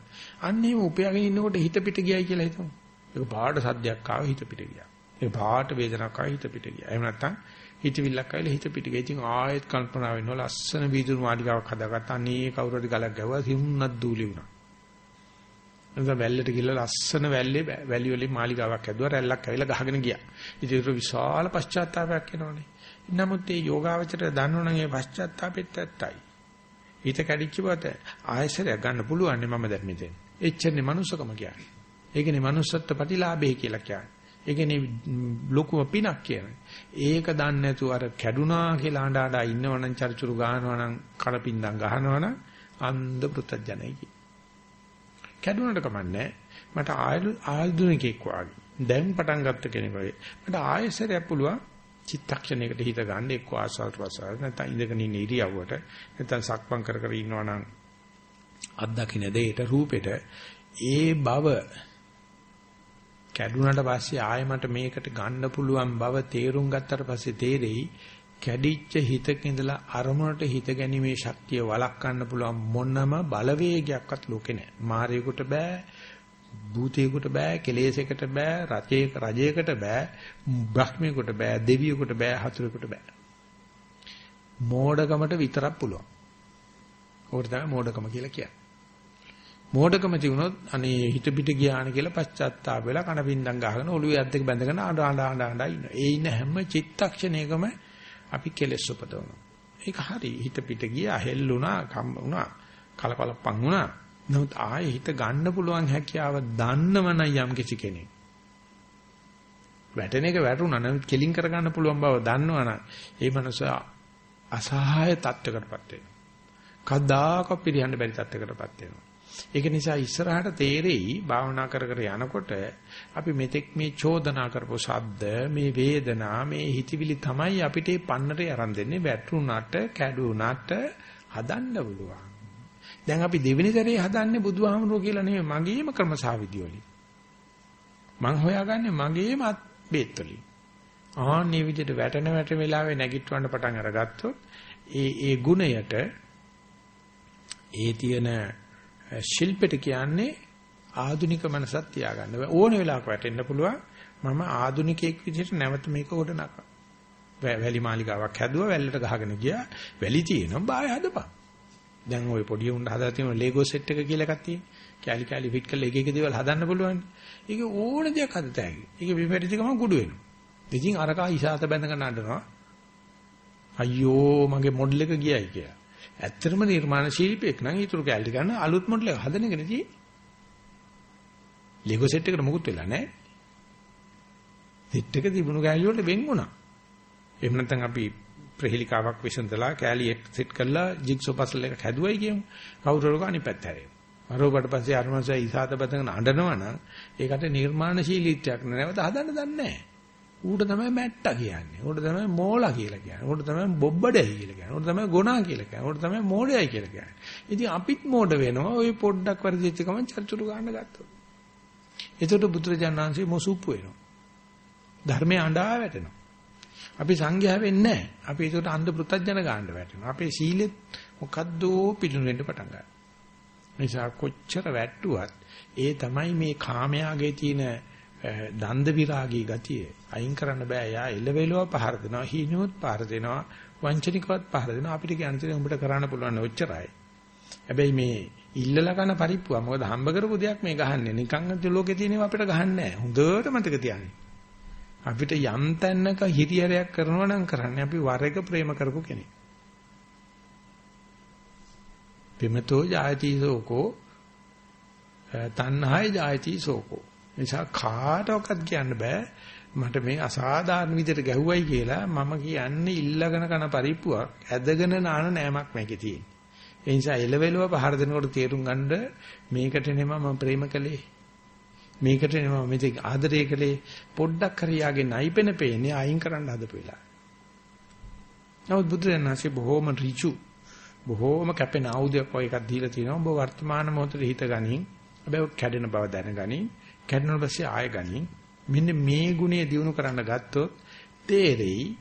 අන්න එහෙම උපයගෙන ඉන්නකොට හිත පිට ගියයි කියලා හිතමු. ඒක පාට සද්දයක් ආව හිත පිට ගියා. ඒක පාට වේදනාවක් ආව හිත පිට ගියා. එහෙම නැත්නම් හිතවිල්ලක් ආවිලා හිත පිට ගියා. ඉතින් ආයෙත් කල්පනා වෙනවා ලස්සන වීදුරු මාලිකාවක් හදාගත්තා. අනේ කවුරු හරි ගලක් ගැව්වා සිවුන්නක් දූලි වුණා. එතන වැල්ලට ගිහලා ලස්සන වැල්ලේ වැලි වලින් මාලිකාවක් හැදුවා. රැල්ලක් ඇවිල්ලා ගහගෙන ගියා. ඉතින් ඒක විශාල පශ්චාත්තාවයක් එනවනේ. නමුත් මේ යෝගාවචරය දන්නවනම් ඒ පශ්චාත්තාපෙත් ඇත්තයි. හිත කැඩිච්ච බත ආයසරයක් ගන්න පුළුවන් නේ මම දැන් මෙතෙන්. එච්චරනේ මනුස්සකම කියන්නේ. ඒකනේ manussත්ත්ව ප්‍රතිලාභය කියලා කියන්නේ. ඒකනේ ලොකුම පිනක් කියන්නේ. ඒක දන්නේ නැතුව අර කැඩුනා කියලා අඬ අඬ ඉන්නවනම් චරිචුරු ගහනවනම් කඩපින්දම් ගහනවනම් අන්ධ පෘතජනයි කිය. කැඩුනට කමන්නේ මට ආයලු ආල්දුනිකෙක් වාගේ. දැන් පටන් ගත්ත කෙනෙක් වගේ. මට ආයෙසරයක් පුළුවන් චිත්තක්ෂණයකට හිත ගන්න එක්ක ආසල් රසල් නැත්නම් ඉඳගෙන ඉන්න ඉරියව්වට නැත්නම් සක්මන් කර කර ඉන්නවනම් අත්දකින්න දෙයට රූපෙට ඒ බව කැඩුනට පස්සේ ආයෙ මට මේකට ගන්න පුළුවන් බව තේරුම් ගත්තට පස්සේ තේරෙයි කැඩිච්ච හිතක ඉඳලා අරමුණට හිත ගැනීමේ ශක්තිය වළක්වන්න පුළුවන් මොනම බලවේගයක්වත් ලෝකේ නැහැ. මාරේකට බෑ, භූතේකට බෑ, කෙලෙසයකට බෑ, රජයක රජයකට බෑ, බ්‍රහ්මයකට බෑ, දෙවියෙකුට බෑ, හතුරෙකුට බෑ. මෝඩකමට විතරක් පුළුවන්. ඕකට තමයි මෝඩකම කියලා කියන්නේ. මෝඩකම තිබුණොත් අනේ හිත පිට ගියාන කියලා පශ්චාත්තාප වෙලා කන පින්දම් ගහගෙන ඔළුවේ අද්දක බැඳගෙන ආඩ ආඩ ආඩ ආඩ ඉන්නවා. ඒ ඉන්න හැම චිත්තක්ෂණයකම අපි කෙලෙස් උපදවනවා. ඒක හරි. හිත පිට ගියා, හෙල්ලුණා, කම් වුණා, කලකලප්පන් වුණා. නමුත් ආයේ හිත ගන්න පුළුවන් හැකියාව දන්නවනම් යම් කිසි කෙනෙක්. වැටෙන එක වැටුණා නම් කෙලින් කර ගන්න පුළුවන් බව දන්නවනම් ඒ මනුස්සයා අසහාය තත්ත්වයකටපත් වෙනවා. කවදාක පිළිහන්න බැරි තත්ත්වයකටපත් වෙනවා. ඒක නිසා ඉස්සරහට තේරෙයි භාවනා කර කර යනකොට අපි මෙතෙක් මේ චෝදනා කරපු ශබ්ද මේ වේදනා මේ හිතවිලි තමයි අපිට පන්නරේ අරන් දෙන්නේ වැටුණාට කැඩුණාට හදන්න පුළුවන්. දැන් අපි දෙවෙනි සැරේ හදන්නේ බුදුහාමුදුරුවෝ කියලා නෙමෙයි මගේම ක්‍රමසාවිදි වලින්. මං හොයාගන්නේ මගේම බේත් වලින්. ආන්නේ විදිහට වැටෙන වැටෙන වෙලාවේ නැගිටවන්න පටන් අරගත්තොත් ඒ ඒ ගුණයට ඒ තියෙන ශිල්පෙට කියන්නේ ආදුනික මනසක් තියාගන්න. ඕන වෙලාවක වැටෙන්න පුළුවන්. මම ආදුනිකයෙක් විදිහට නැවත මේක ගොඩනගනවා. වැලි මාලිගාවක් හැදුවා වැල්ලට ගහගෙන ගියා. වැලි තියෙනවා බාය හදපන්. දැන් ওই පොඩි උන් හදලා තියෙන ලේගෝ සෙට් එක කියලා එකක් තියෙන. කැලි කැලි ෆිට කරලා එක එක දේවල් හදන්න පුළුවන්. ඒක ඕන දෙයක් හදතයි. ඒක විපරිත ගමන් කුඩු වෙනවා. ඉතින් අරකා ඉසాత බැඳගෙන අඬනවා. අයියෝ මගේ මොඩල් එක ගියයි කියලා. ඇත්තටම නිර්මාණ ශිල්පියෙක් නම් ඊටු කැලි ගන්න අලුත් මොඩල් එක හදන එක නෙදී. ලෙගෝ සෙට් එකට මොකුත් වෙලා නැහැ. සෙට් එක තිබුණු කැලි වලට වෙන් වුණා. එහෙම නැත්නම් අපි ප්‍රහෙලිකාවක් විසඳලා කැලි සෙට් කරලා ජිග්සෝ පසල් එකක් හැදුවයි කියමු. කවුරු හරි අනිත් පැත්ත හැරෙනවා. අරෝබට පස්සේ අරමසයි ඉසాత බතගෙන අඬනවා නම් ඒකට නිර්මාණශීලීත්වයක් නැවත හදන්න දන්නේ නැහැ. ඌට තමයි මැට්ටා කියන්නේ. ඌට තමයි මෝලා කියලා කියන්නේ. ඌට තමයි බොබ්බඩයි කියලා කියන්නේ. ඌට තමයි ගොනා කියලා කියන්නේ. ඌට තමයි මෝඩයයි කියලා කියන්නේ. ඉතින් අපිත් මෝඩ වෙනවා. ওই පොඩ්ඩක් වර්ධිච්ච ගමන් චර්චුරු ගන්න ගත්තොත්. එතකොට බුදුරජාණන් වහන්සේ මොසුප්පු වෙනවා. ධර්මයේ අඬා වැටෙනවා. අපි සංඝයා වෙන්නේ නැහැ. අපි ඒකට අන්ධ පෘතජන ගන්න වැටෙනවා. අපේ සීලෙත් මොකද්දෝ පිළිනුරෙන්න පටන් ගන්නවා. නිසා කොච්චර වැට්ටුවත් ඒ තමයි මේ කාමයාගේ තියෙන දන්ද විරාගී ගතිය අයින් කරන්න බෑ. යා එළවෙලව පහර දෙනවා, හීනොත් පහර දෙනවා, වංචනිකවත් පහර දෙනවා. අපිට කියන්න තියෙන උඹට කරන්න පුළුවන් ඔච්චරයි. හැබැයි මේ ඉල්ලලා කරන පරිප්පුව මොකද හම්බ කරපු දෙයක් මේ ගහන්නේ. නිකන් ලෝකේ තියෙනවා අපිට ගහන්නේ නැහැ. හොඳට මතක තියාගන්න. අපිට යම් තැනක හිරියරයක් කරනවා නම් කරන්නේ අපි වර එක ප්‍රේම කරපු කෙනෙක්. විමතෝ ජායති සෝකෝ තණ්හාය ජායති සෝකෝ. නිසා කාටවත් කියන්න බෑ මට මේ අසාධාරණ විදිහට ගැහුවයි කියලා මම කියන්නේ ඉල්ලගෙන කන පරිප්පුවක් ඇදගෙන නාන නෑමක් මේකේ තියෙන්නේ. ඒ නිසා එලවෙලව පහර දෙනකොට තේරුම් ගන්න මේකට නෙමම මම ප්‍රේම කළේ. මේකට නෙමම මෙතෙක් ආදරය කළේ පොඩ්ඩක් හරියාගේ නයිපෙන පේන්නේ අයින් කරන්න හදපු වෙලාව. නමුත් බුදුරජාණන්සේ බොහෝම ඍජු බොහෝම කැපෙන ආයුධයක් වගේ එකක් දීලා තිනවා. ඔබ වර්තමාන මොහොතේ හිත ගනින්. හැබැයි කැඩෙන බව දැනගනින්. කැඩෙන පස්සේ ආය ගනින්. මෙන්න මේ ගුණය දිනු කරන්න ගත්තොත් තේරෙයි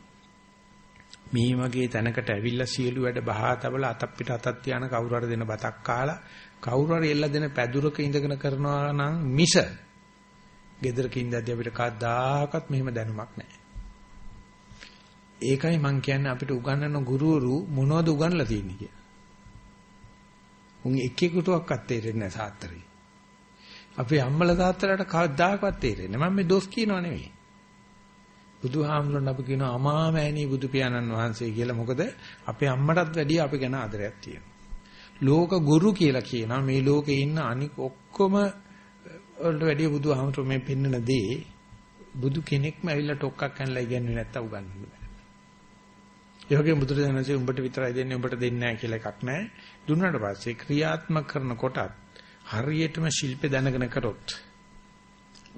මේ වගේ තැනකට ඇවිල්ලා සියලු වැඩ බහා තබලා අතක් පිට අතක් තියාන කවුරු හරි දෙන බතක් කාලා කවුරු හරි එල්ල දෙන පැදුරක ඉඳගෙන කරනවා නම් මිස ගෙදරක ඉඳද්දී අපිට කවදාකවත් මෙහෙම දැනුමක් නැහැ. ඒකයි මම කියන්නේ අපිට උගන්වන ගුරුවරු මොනවද උගන්ලා තියෙන්නේ කියලා. උන් එක එකටවත් තේරෙන්නේ නැහැ සාත්‍තරේ. අපේ අම්මලා තාත්තලාට කවදාකවත් තේරෙන්නේ නැහැ. මම මේ දොස් කියනව නෙවෙයි. බුදුහාමුදුරන් අපි කියනවා අමාමෑණී බුදු පියාණන් වහන්සේ කියලා. මොකද අපේ අම්මටත් වැඩිය අපි ගැන ආදරයක් තියෙනවා. ලෝක ගුරු කියලා කියනවා. මේ ලෝකේ ඉන්න අනික ඔක්කොම වලට වැඩිය බුදුහාමුදුරු මේ පෙන්වන දේ බුදු කෙනෙක්ම ඇවිල්ලා ටොක්ක්ක් කනලා ඉගෙනුනේ නැත්තම් උගන්වන්න බෑ. ඒ වගේම බුදුරජාණන්සේ උඹට විතරයි දෙන්නේ උඹට දෙන්නේ නැහැ කියලා එකක් නැහැ. දුන්නාට පස්සේ ක්‍රියාත්මක කරන කොටත් හරියටම ශිල්පේ දැනගෙන කරොත්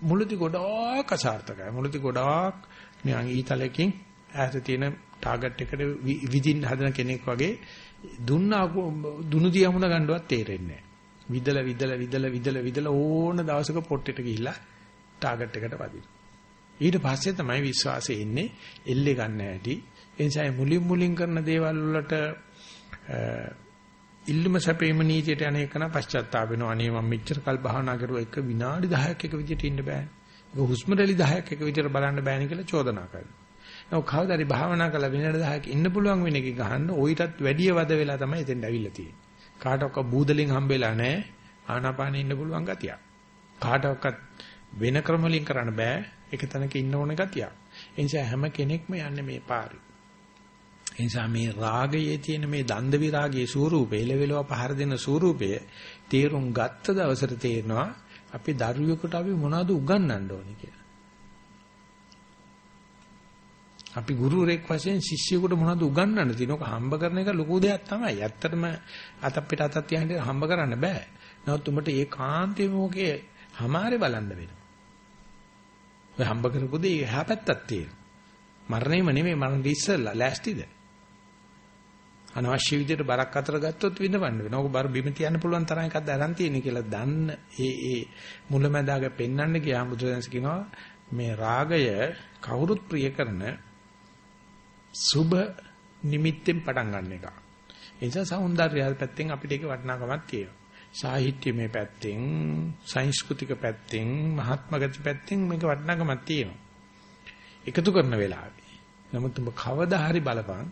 මුලදී ගොඩාක් අසාර්ථකයි. මුලදී ගොඩාක් නිකන් ඊතලකින් ඈත තියෙන ටාගට් එකට විදින්න හදන කෙනෙක් වගේ දුන්නා දුනු දියමුණ ගන්නවත් තේරෙන්නේ නැහැ. විදලා විදලා විදලා විදලා විදලා ඕන දවසක පොට්ටෙට ගිහිල්ලා ටාගට් එකට වදිනවා. ඊට පස්සේ තමයි විශ්වාසය එන්නේ එල්ලේ ගන්න හැටි. ඒ නිසා මුලින් මුලින් කරන දේවල් වලට ඉල්ලුම සැපේම නීතියට යන එක නම් පශ්චාත්තාප වෙනවා. අනේ මම මෙච්චර කල් භාවනා කරුවා එක විනාඩි 10ක් එක විදිහට ඉන්න බෑ. ඒක හුස්ම රැලි 10ක් එක විදිහට බලන්න බෑනේ කියලා චෝදනා කරනවා. නමුත් කවදාද හරි භාවනා කරලා විනාඩි 10ක් ඉන්න පුළුවන් වෙන එක ගහන්න ඔయితත් වැඩි වද වෙලා තමයි එතෙන්ට අවිල්ලා තියෙන්නේ. කාටවත් බූදලින් හම්බෙලා නැහැ. ආනාපානෙ ඉන්න පුළුවන් ගතියක්. කාටවත් වෙන ක්‍රම වලින් කරන්න බෑ. එක තැනක ඉන්න ඕන ගතියක්. ඒ නිසා හැම කෙනෙක්ම යන්නේ මේ පාරේ. ඒ නිසා මේ රාගයේ තියෙන මේ දන්ද විරාගයේ ස්වරූපය, එලෙවෙලව පහර දෙන ස්වරූපය තේරුම් ගත්ත දවසට තේරෙනවා අපි දරුවෙකුට අපි මොනවද උගන්වන්න ඕනේ කියලා. අපි ගුරුවරයෙක් වශයෙන් ශිෂ්‍යයෙකුට මොනවද උගන්වන්න තියෙනවක හම්බ කරන එක ලොකු දෙයක් තමයි. ඇත්තටම අත අපිට අතක් තියන්න හම්බ කරන්න බෑ. නමුත් උඹට ඒකාන්තයෙන්ම මොකේ හමාරේ බලන්න වෙනවා. ඔය හම්බ කරපු දේ එහා පැත්තක් තියෙනවා. මරණයම නෙමෙයි මරණ ඉස්සෙල්ලා ලෑස්තිද? අනවශ්‍ය විදිහට බරක් අතර ගත්තොත් විඳවන්න වෙනවා. ඕක බර බිම තියන්න පුළුවන් තරම් එකක්ද අරන් තියෙන්නේ කියලා දන්න ඒ ඒ මුලැමැදාග පෙන්වන්න ගියාම බුදුදහම කියනවා මේ රාගය කවුරුත් ප්‍රිය කරන සුබ නිමිත්තෙන් පටන් ගන්න එක. ඒ නිසා సౌందර්යය පැත්තෙන් අපිට ඒක වටිනාකමක් තියෙනවා. සාහිත්‍යමය පැත්තෙන්, සංස්කෘතික පැත්තෙන්, මහත්මගති පැත්තෙන් මේක වටිනාකමක් තියෙනවා. එකතු කරන වෙලාවේ. නමුත් ඔබ කවදා හරි බලපන්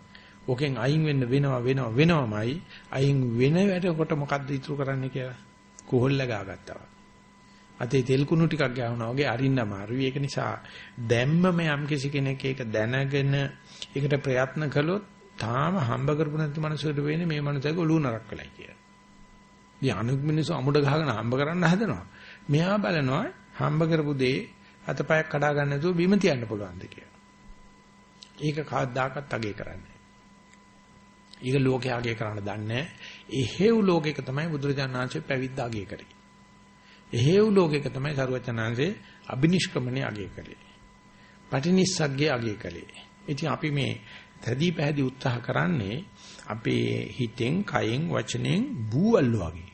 ඕකෙන් අයින් වෙන්න වෙනවා වෙනවා වෙනවමයි අයින් වෙන වැඩකට මොකද්ද ඉතුරු කරන්න කියලා කොහොල්ල ගාගත්තා. අතේ තෙල් කුණු ටිකක් ගාවනවා වගේ අරින්න අමාරුයි. ඒක නිසා දැම්මම යම් කිසි කෙනෙක් ඒක දැනගෙන ඒකට ප්‍රයත්න කළොත් තාම හම්බ කරපු නැති මනුස්සයෙකුට වෙන්නේ මේ මනුස්සයගේ ඔළුව නරක් වෙලයි කියලා. ඉතින් අනුක් මිනිස්සු අමුඩ ගහගෙන හම්බ කරන්න හදනවා. මෙහා බලනවා හම්බ කරපු දේ අතපයක් කඩා ගන්න නැතුව බිම තියන්න පුළුවන්ද කියලා. ඒක කවදාකවත් අගේ කරන්නේ. ඒක ලෝකයේ අගේ කරන්න දන්නේ එහෙව් ලෝකයක තමයි බුදුරජාණන් වහන්සේ පැවිද්ද අගේ කරේ. එහෙව් ලෝකයක තමයි සරුවචනාංශේ අබිනිෂ්ක්‍මණය අගේ කරේ. පටිනිස්සග්ගේ අගේ කළේ. ඉතින් අපි මේ තැදී පැහැදී උත්සාහ කරන්නේ අපේ හිතෙන්, කයෙන්, වචනෙන් බූවල් වගේ,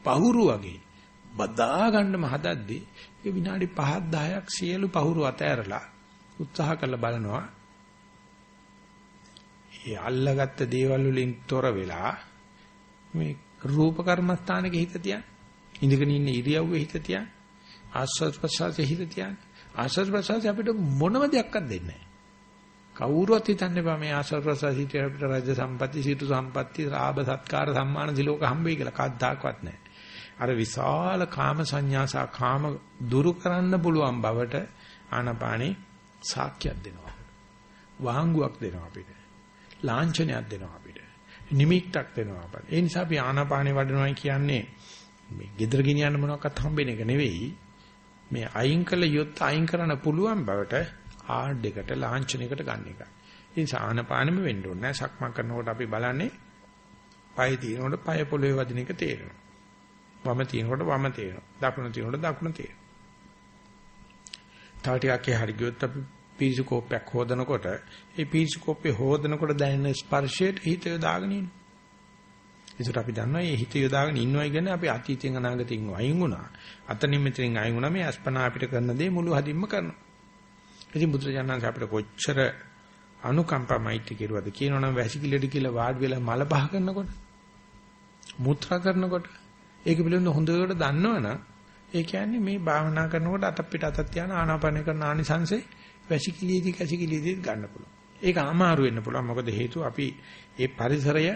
පහුරු වගේ බදා ගන්නම හදද්දී ඒ විනාඩි 5ක් 10ක් සියලු පහුරු අතෑරලා උත්සාහ කරලා බලනවා. ඒ අල්ලගත්ත දේවල් වලින් තොර වෙලා මේ රූප කර්මස්ථානයේ හිත තියන්නේ. ඉඳගෙන ඉන්න ඉරියව්වේ හිත තියන්නේ. ආස්වාද ප්‍රසආසයේ හිත තියන්නේ. ආස්වාද ප්‍රසආසය අපිට මොනම දෙයක්වත් දෙන්නේ නැහැ. කවුරුවත් හිතන්නේ බෑ මේ ආශ්‍රව ප්‍රසාසිත අපිට රාජ්‍ය සම්පatti, සීතු සම්පatti, රාභ සත්කාර සම්මාන දිලෝක හම්බෙයි කියලා කද්දාකවත් නැහැ. අර විශාල කාම සංඥාසා කාම දුරු කරන්න පුළුවන් බවට ආනපානේ සාක්ෂියක් දෙනවා. වහංගුවක් දෙනවා අපිට. ලාංඡනයක් දෙනවා අපිට. නිමිත්තක් දෙනවා අපිට. ඒ නිසා අපි ආනපානේ වඩනවා කියන්නේ මේ gedara giniyන්න මොනවක්වත් හම්බෙන එක නෙවෙයි. මේ අයින් කළ යුත් අයින් කරන්න පුළුවන් බවට ආඩ් එකට ලාංඡනයකට ගන්න එක. ඉතින් සානපානෙම වෙන්න ඕනේ නැහැ. සක්මන් කරනකොට අපි බලන්නේ පය තියෙනකොට පය පොළවේ වදින එක තේරෙනවා. වම තියෙනකොට වම තේරෙනවා. දකුණ තියෙනකොට දකුණ තේරෙනවා. තව ටිකක් එහාට ගියොත් අපි පීසු කෝප්පයක් හොදනකොට ඒ පීසු කෝප්පේ හොදනකොට දැනෙන ස්පර්ශයට හිත යොදාගෙන ඉන්න. ඒකට අපි දන්නවා මේ හිත යොදාගෙන ඉන්නවයි කියන්නේ අපි අතීතයෙන් අනාගතයෙන් අයින් වුණා. අතනින් මෙතනින් අයින් වුණා මේ අස්පනා අපිට කරන දේ මුළු හදින්ම කරනවා. ඉතින් බුදුරජාණන් අපිට කොච්චර අනුකම්පාමයිත් කෙරුවද කියනවනම් වැසිකිළිඩ කියලා වාඩි වෙලා මල පහ කරනකොට මුත්‍රා කරනකොට ඒක පිළිබඳව හොඳට දන්නවනම් ඒ කියන්නේ මේ භාවනා කරනකොට අත පිට අතක් තියාන ආනාපාන කරන ආනිසංසේ වැසිකිළියේදී කැසිකිළියේදී ගන්න පුළුවන්. ඒක අමාරු වෙන්න පුළුවන්. මොකද හේතුව අපි ඒ පරිසරය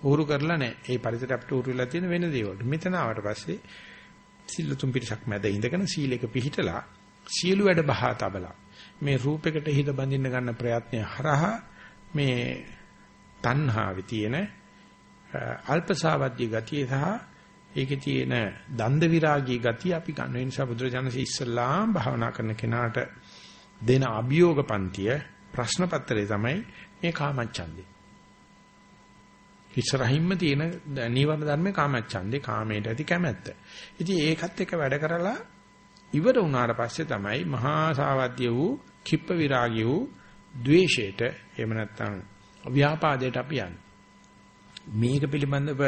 උහුරු කරලා නැහැ. ඒ පරිසරය අපිට උහුරු වෙලා තියෙන වෙන දේවල්. මෙතන ආවට පස්සේ සිල්ල තුන් පිටසක් මැද ඉඳගෙන සීලයක පිහිටලා සියලු වැඩ බහා තබලා මේ රූපයකට හිත බඳින්න ගන්න ප්‍රයත්නය හරහා මේ තණ්හාවේ තියෙන අල්පසාවද්‍ය ගතිය සහ ඒකේ තියෙන දන්ද විරාගී ගතිය අපි ගන්න. ඒ නිසා බුදුරජාණන්සේ ඉස්සල්ලාම් භාවනා කරන කෙනාට දෙන අභියෝග පන්තිය ප්‍රශ්න පත්‍රය තමයි මේ කාමච්ඡන්දේ. ඉස්සරහින්ම තියෙන නීවරණ ධර්මේ කාමච්ඡන්දේ කාමයට ඇති කැමැත්ත. ඉතින් ඒකත් එක්ක වැඩ කරලා ඉවර වුණාට පස්සේ තමයි මහා සාවද්‍ය වූ කිප්ප විරාගී වූ ද්වේෂයට එහෙම නැත්නම් ව්‍යාපාදයට අපි යන්නේ. මේක පිළිබඳව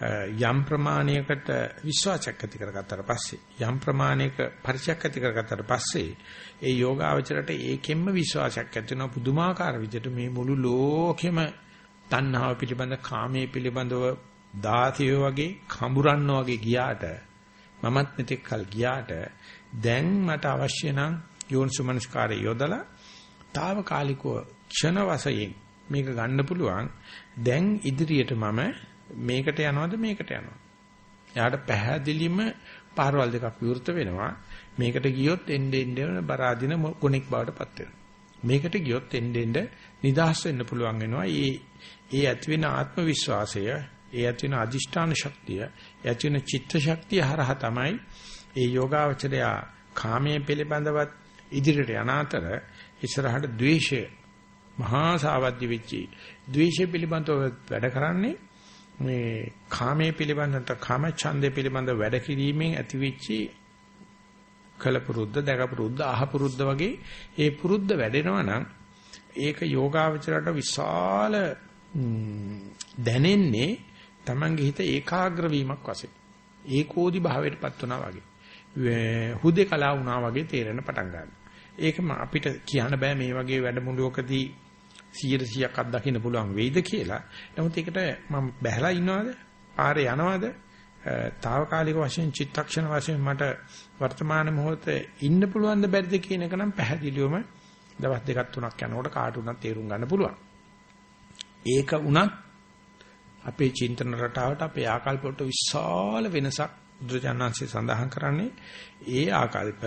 යම් ප්‍රමාණයකට විශ්වාසයක් ඇති කරගත්තාට පස්සේ යම් ප්‍රමාණයක පරිචයක් ඇති කරගත්තාට පස්සේ ඒ යෝගාවචරයට ඒකෙන්ම විශ්වාසයක් ඇති වෙනවා. පුදුමාකාර විදිහට මේ මුළු ලෝකෙම තණ්හාව පිළිබඳ කාමයේ පිළිබඳව දාතිය වගේ කඹරන්න වගේ ගියාට මමත් මෙතෙක් කල් ගියාට දැන් මට අවශ්‍ය නම් යෝනිසුමනස්කාරය යොදලා తాවකාලිකව ක්ෂණ වශයෙන් මේක ගන්න පුළුවන්. දැන් ඉදිරියට මම මේකට යනවද මේකට යනවද එයාට පැහැදිලිම පාරවල් දෙකක් විවෘත වෙනවා. මේකට ගියොත් එන්නේ එන්නේ බරාදින ගුණෙක් බවට පත් වෙනවා. මේකට ගියොත් එන්නේ එන්නේ නිදහස් වෙන්න පුළුවන් වෙනවා. ඒ ඒ ඇති වෙන ආත්ම විශ්වාසය ඒ ඇති වෙන අදිෂ්ඨාන ශක්තිය ඒ ඇති වෙන චිත්ත ශක්තිය හරහා තමයි ඒ යෝගාවචරය කාමයේ පිළිබඳවත් ඉදිරියට යන අතර ඉස්සරහට ද්වේෂය මහා සාවද්‍ය වෙච්චි. ද්වේෂය පිළිබඳව වැඩ කරන්නේ මේ කාමයේ පිළිබඳව කාම ඡන්දේ පිළිබඳව වැඩ කිරීමෙන් ඇතිවෙච්චි කලපුරුද්ද දැකපුරුද්ද අහපුරුද්ද වගේ ඒ පුරුද්ද වැඩෙනවා නම් ඒක යෝගාවචරයට විශාල දැනෙන්නේ Tamange හිත ඒකාග්‍ර වීමක් වශයෙන්. ඒකෝදි භාවයටපත් වුණා වගේ. හුදේකලා වුණා වගේ තේරෙන පටන් ගන්නවා. ඒකම අපිට කියන්න බෑ මේ වගේ වැඩමුළුවකදී 100%ක් අත්දකින්න පුළුවන් වෙයිද කියලා. නමුත් ඒකට මම බැහැලා ඉන්නවද? පාරේ යනවද? తాවකාලික වශයෙන් චිත්තක්ෂණ වශයෙන් මට වර්තමාන මොහොතේ ඉන්න පුළුවන්ද බැරිද කියන එක නම් පැහැදිලිවම දවස් දෙකක් තුනක් යනකොට කාට උනත් තේරුම් ගන්න පුළුවන්. ඒක උනත් අපේ චින්තන රටාවට අපේ ආකල්ප වලට විශාල වෙනසක් බුදුජානන්සේ සඳහන් කරන්නේ ඒ ආකල්ප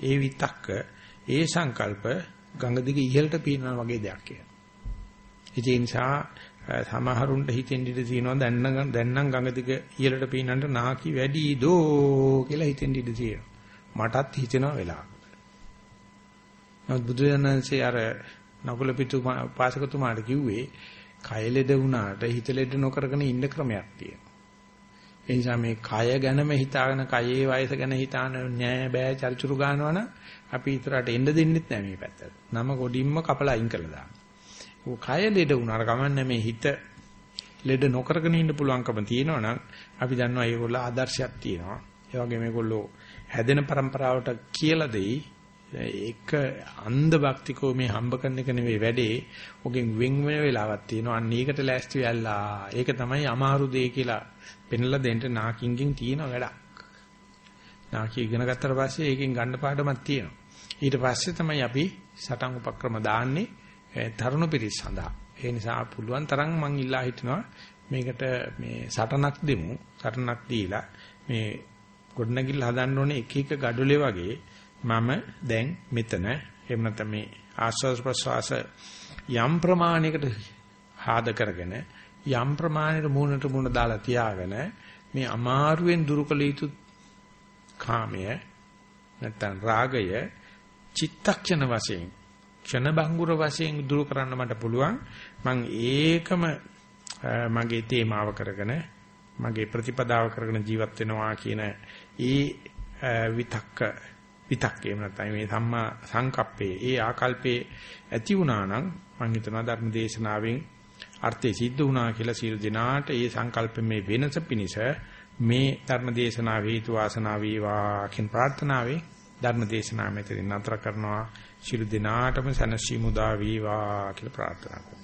ඒ විතක්ක ඒ සංකල්ප ගඟ දිගේ ඉහළට පීනනවා වගේ දෙයක් කියලා. ඒ නිසා සමහරුන්ට හිතෙන් ඉඳ තියෙනවා දැන් නම් දැන් නම් ගඟ දිග ඉහළට පීනන්නට නාකි වැඩි දෝ කියලා හිතෙන් ඉඳ තියෙනවා. මටත් හිතෙනවා වෙලාවකට. නමුත් බුදුරජාණන්සේ අර නකුල පිටු පාසකතුමාට කිව්වේ කය ලෙඩ වුණාට හිත ලෙඩ නොකරගෙන ඉන්න ක්‍රමයක් තියෙනවා. ඒ නිසා මේ කය ගැනම හිතාගෙන කයේ වයස ගැන හිතාන නෑ බෑ චර්චුරු ගන්නවනම් අපි ඉතරට එන්න දෙන්නෙත් නෑ මේ පැත්තට. නම ගොඩින්ම කපලා අයින් කරලා දාන්න. ඔය කය ලෙඩ වුණාට කමන්නේ මේ හිත ලෙඩ නොකරගෙන ඉන්න පුළුවන්කම තියෙනවා නම් අපි දන්නවා ඒගොල්ලෝ ආදර්ශයක් තියෙනවා. ඒ වගේම ඒගොල්ලෝ හැදෙන પરම්පරාවට කියලා දෙයි ඒක අන්ධ භක්තිකෝ මේ හම්බ කරන එක නෙවෙයි වැඩේ. ඔගෙන් වෙන් වෙන වෙලාවක් තියෙනවා. අන්න ඒකට ලෑස්ති වෙලා. ඒක තමයි අමාරු දෙය කියලා පෙන්ලා දෙන්න නාකින්ගෙන් තියෙන වැඩක්. නාකි ඉගෙන ගත්තට පස්සේ ඒකෙන් ගන්න පාඩමක් තියෙනවා. ඊට පස්සේ තමයි අපි සටන් උපක්‍රම දාන්නේ තරුණ පිරිස සඳහා. ඒ නිසා පුළුවන් තරම් මං ඉල්ලා හිටිනවා මේකට මේ සටනක් දෙමු. සටනක් දීලා මේ ගොඩනැගිල්ල හදන්න ඕනේ එක එක gadule වගේ මම දැන් මෙතන එහෙම නැත්නම් මේ ආස්වාද ප්‍රසවාස යම් ප්‍රමාණයකට ආද කරගෙන යම් ප්‍රමාණයට මූණට මූණ දාලා තියාගෙන මේ අමාරුවෙන් දුරුකල යුතු කාමය නැත්නම් රාගය චිත්තක්ෂණ වශයෙන් ක්ෂණ බංගුර වශයෙන් දුරු කරන්න මට පුළුවන් මම ඒකම මගේ තේමාව කරගෙන මගේ ප්‍රතිපදාව කරගෙන ජීවත් වෙනවා කියන ඒ විතක්ක විතක්කේ නැත්නම් මේ සම්මා සංකප්පේ ඒ ආකල්පේ ඇති වුණා නම් මම හිතනවා ධර්ම දේශනාවෙන් අර්ථය සිද්ධ වුණා කියලා සියලු දෙනාට ඒ සංකල්පමේ වෙනස පිණිස මේ ධර්ම දේශනාව හේතු වාසනා වේවා කියන ප්‍රාර්ථනාවෙන් ධර්ම දේශනාව මෙතනින් නතර කරනවා. ශිළු දිනාටම සනසි මුදා වේවා කියලා ප්‍රාර්ථනා කරනවා.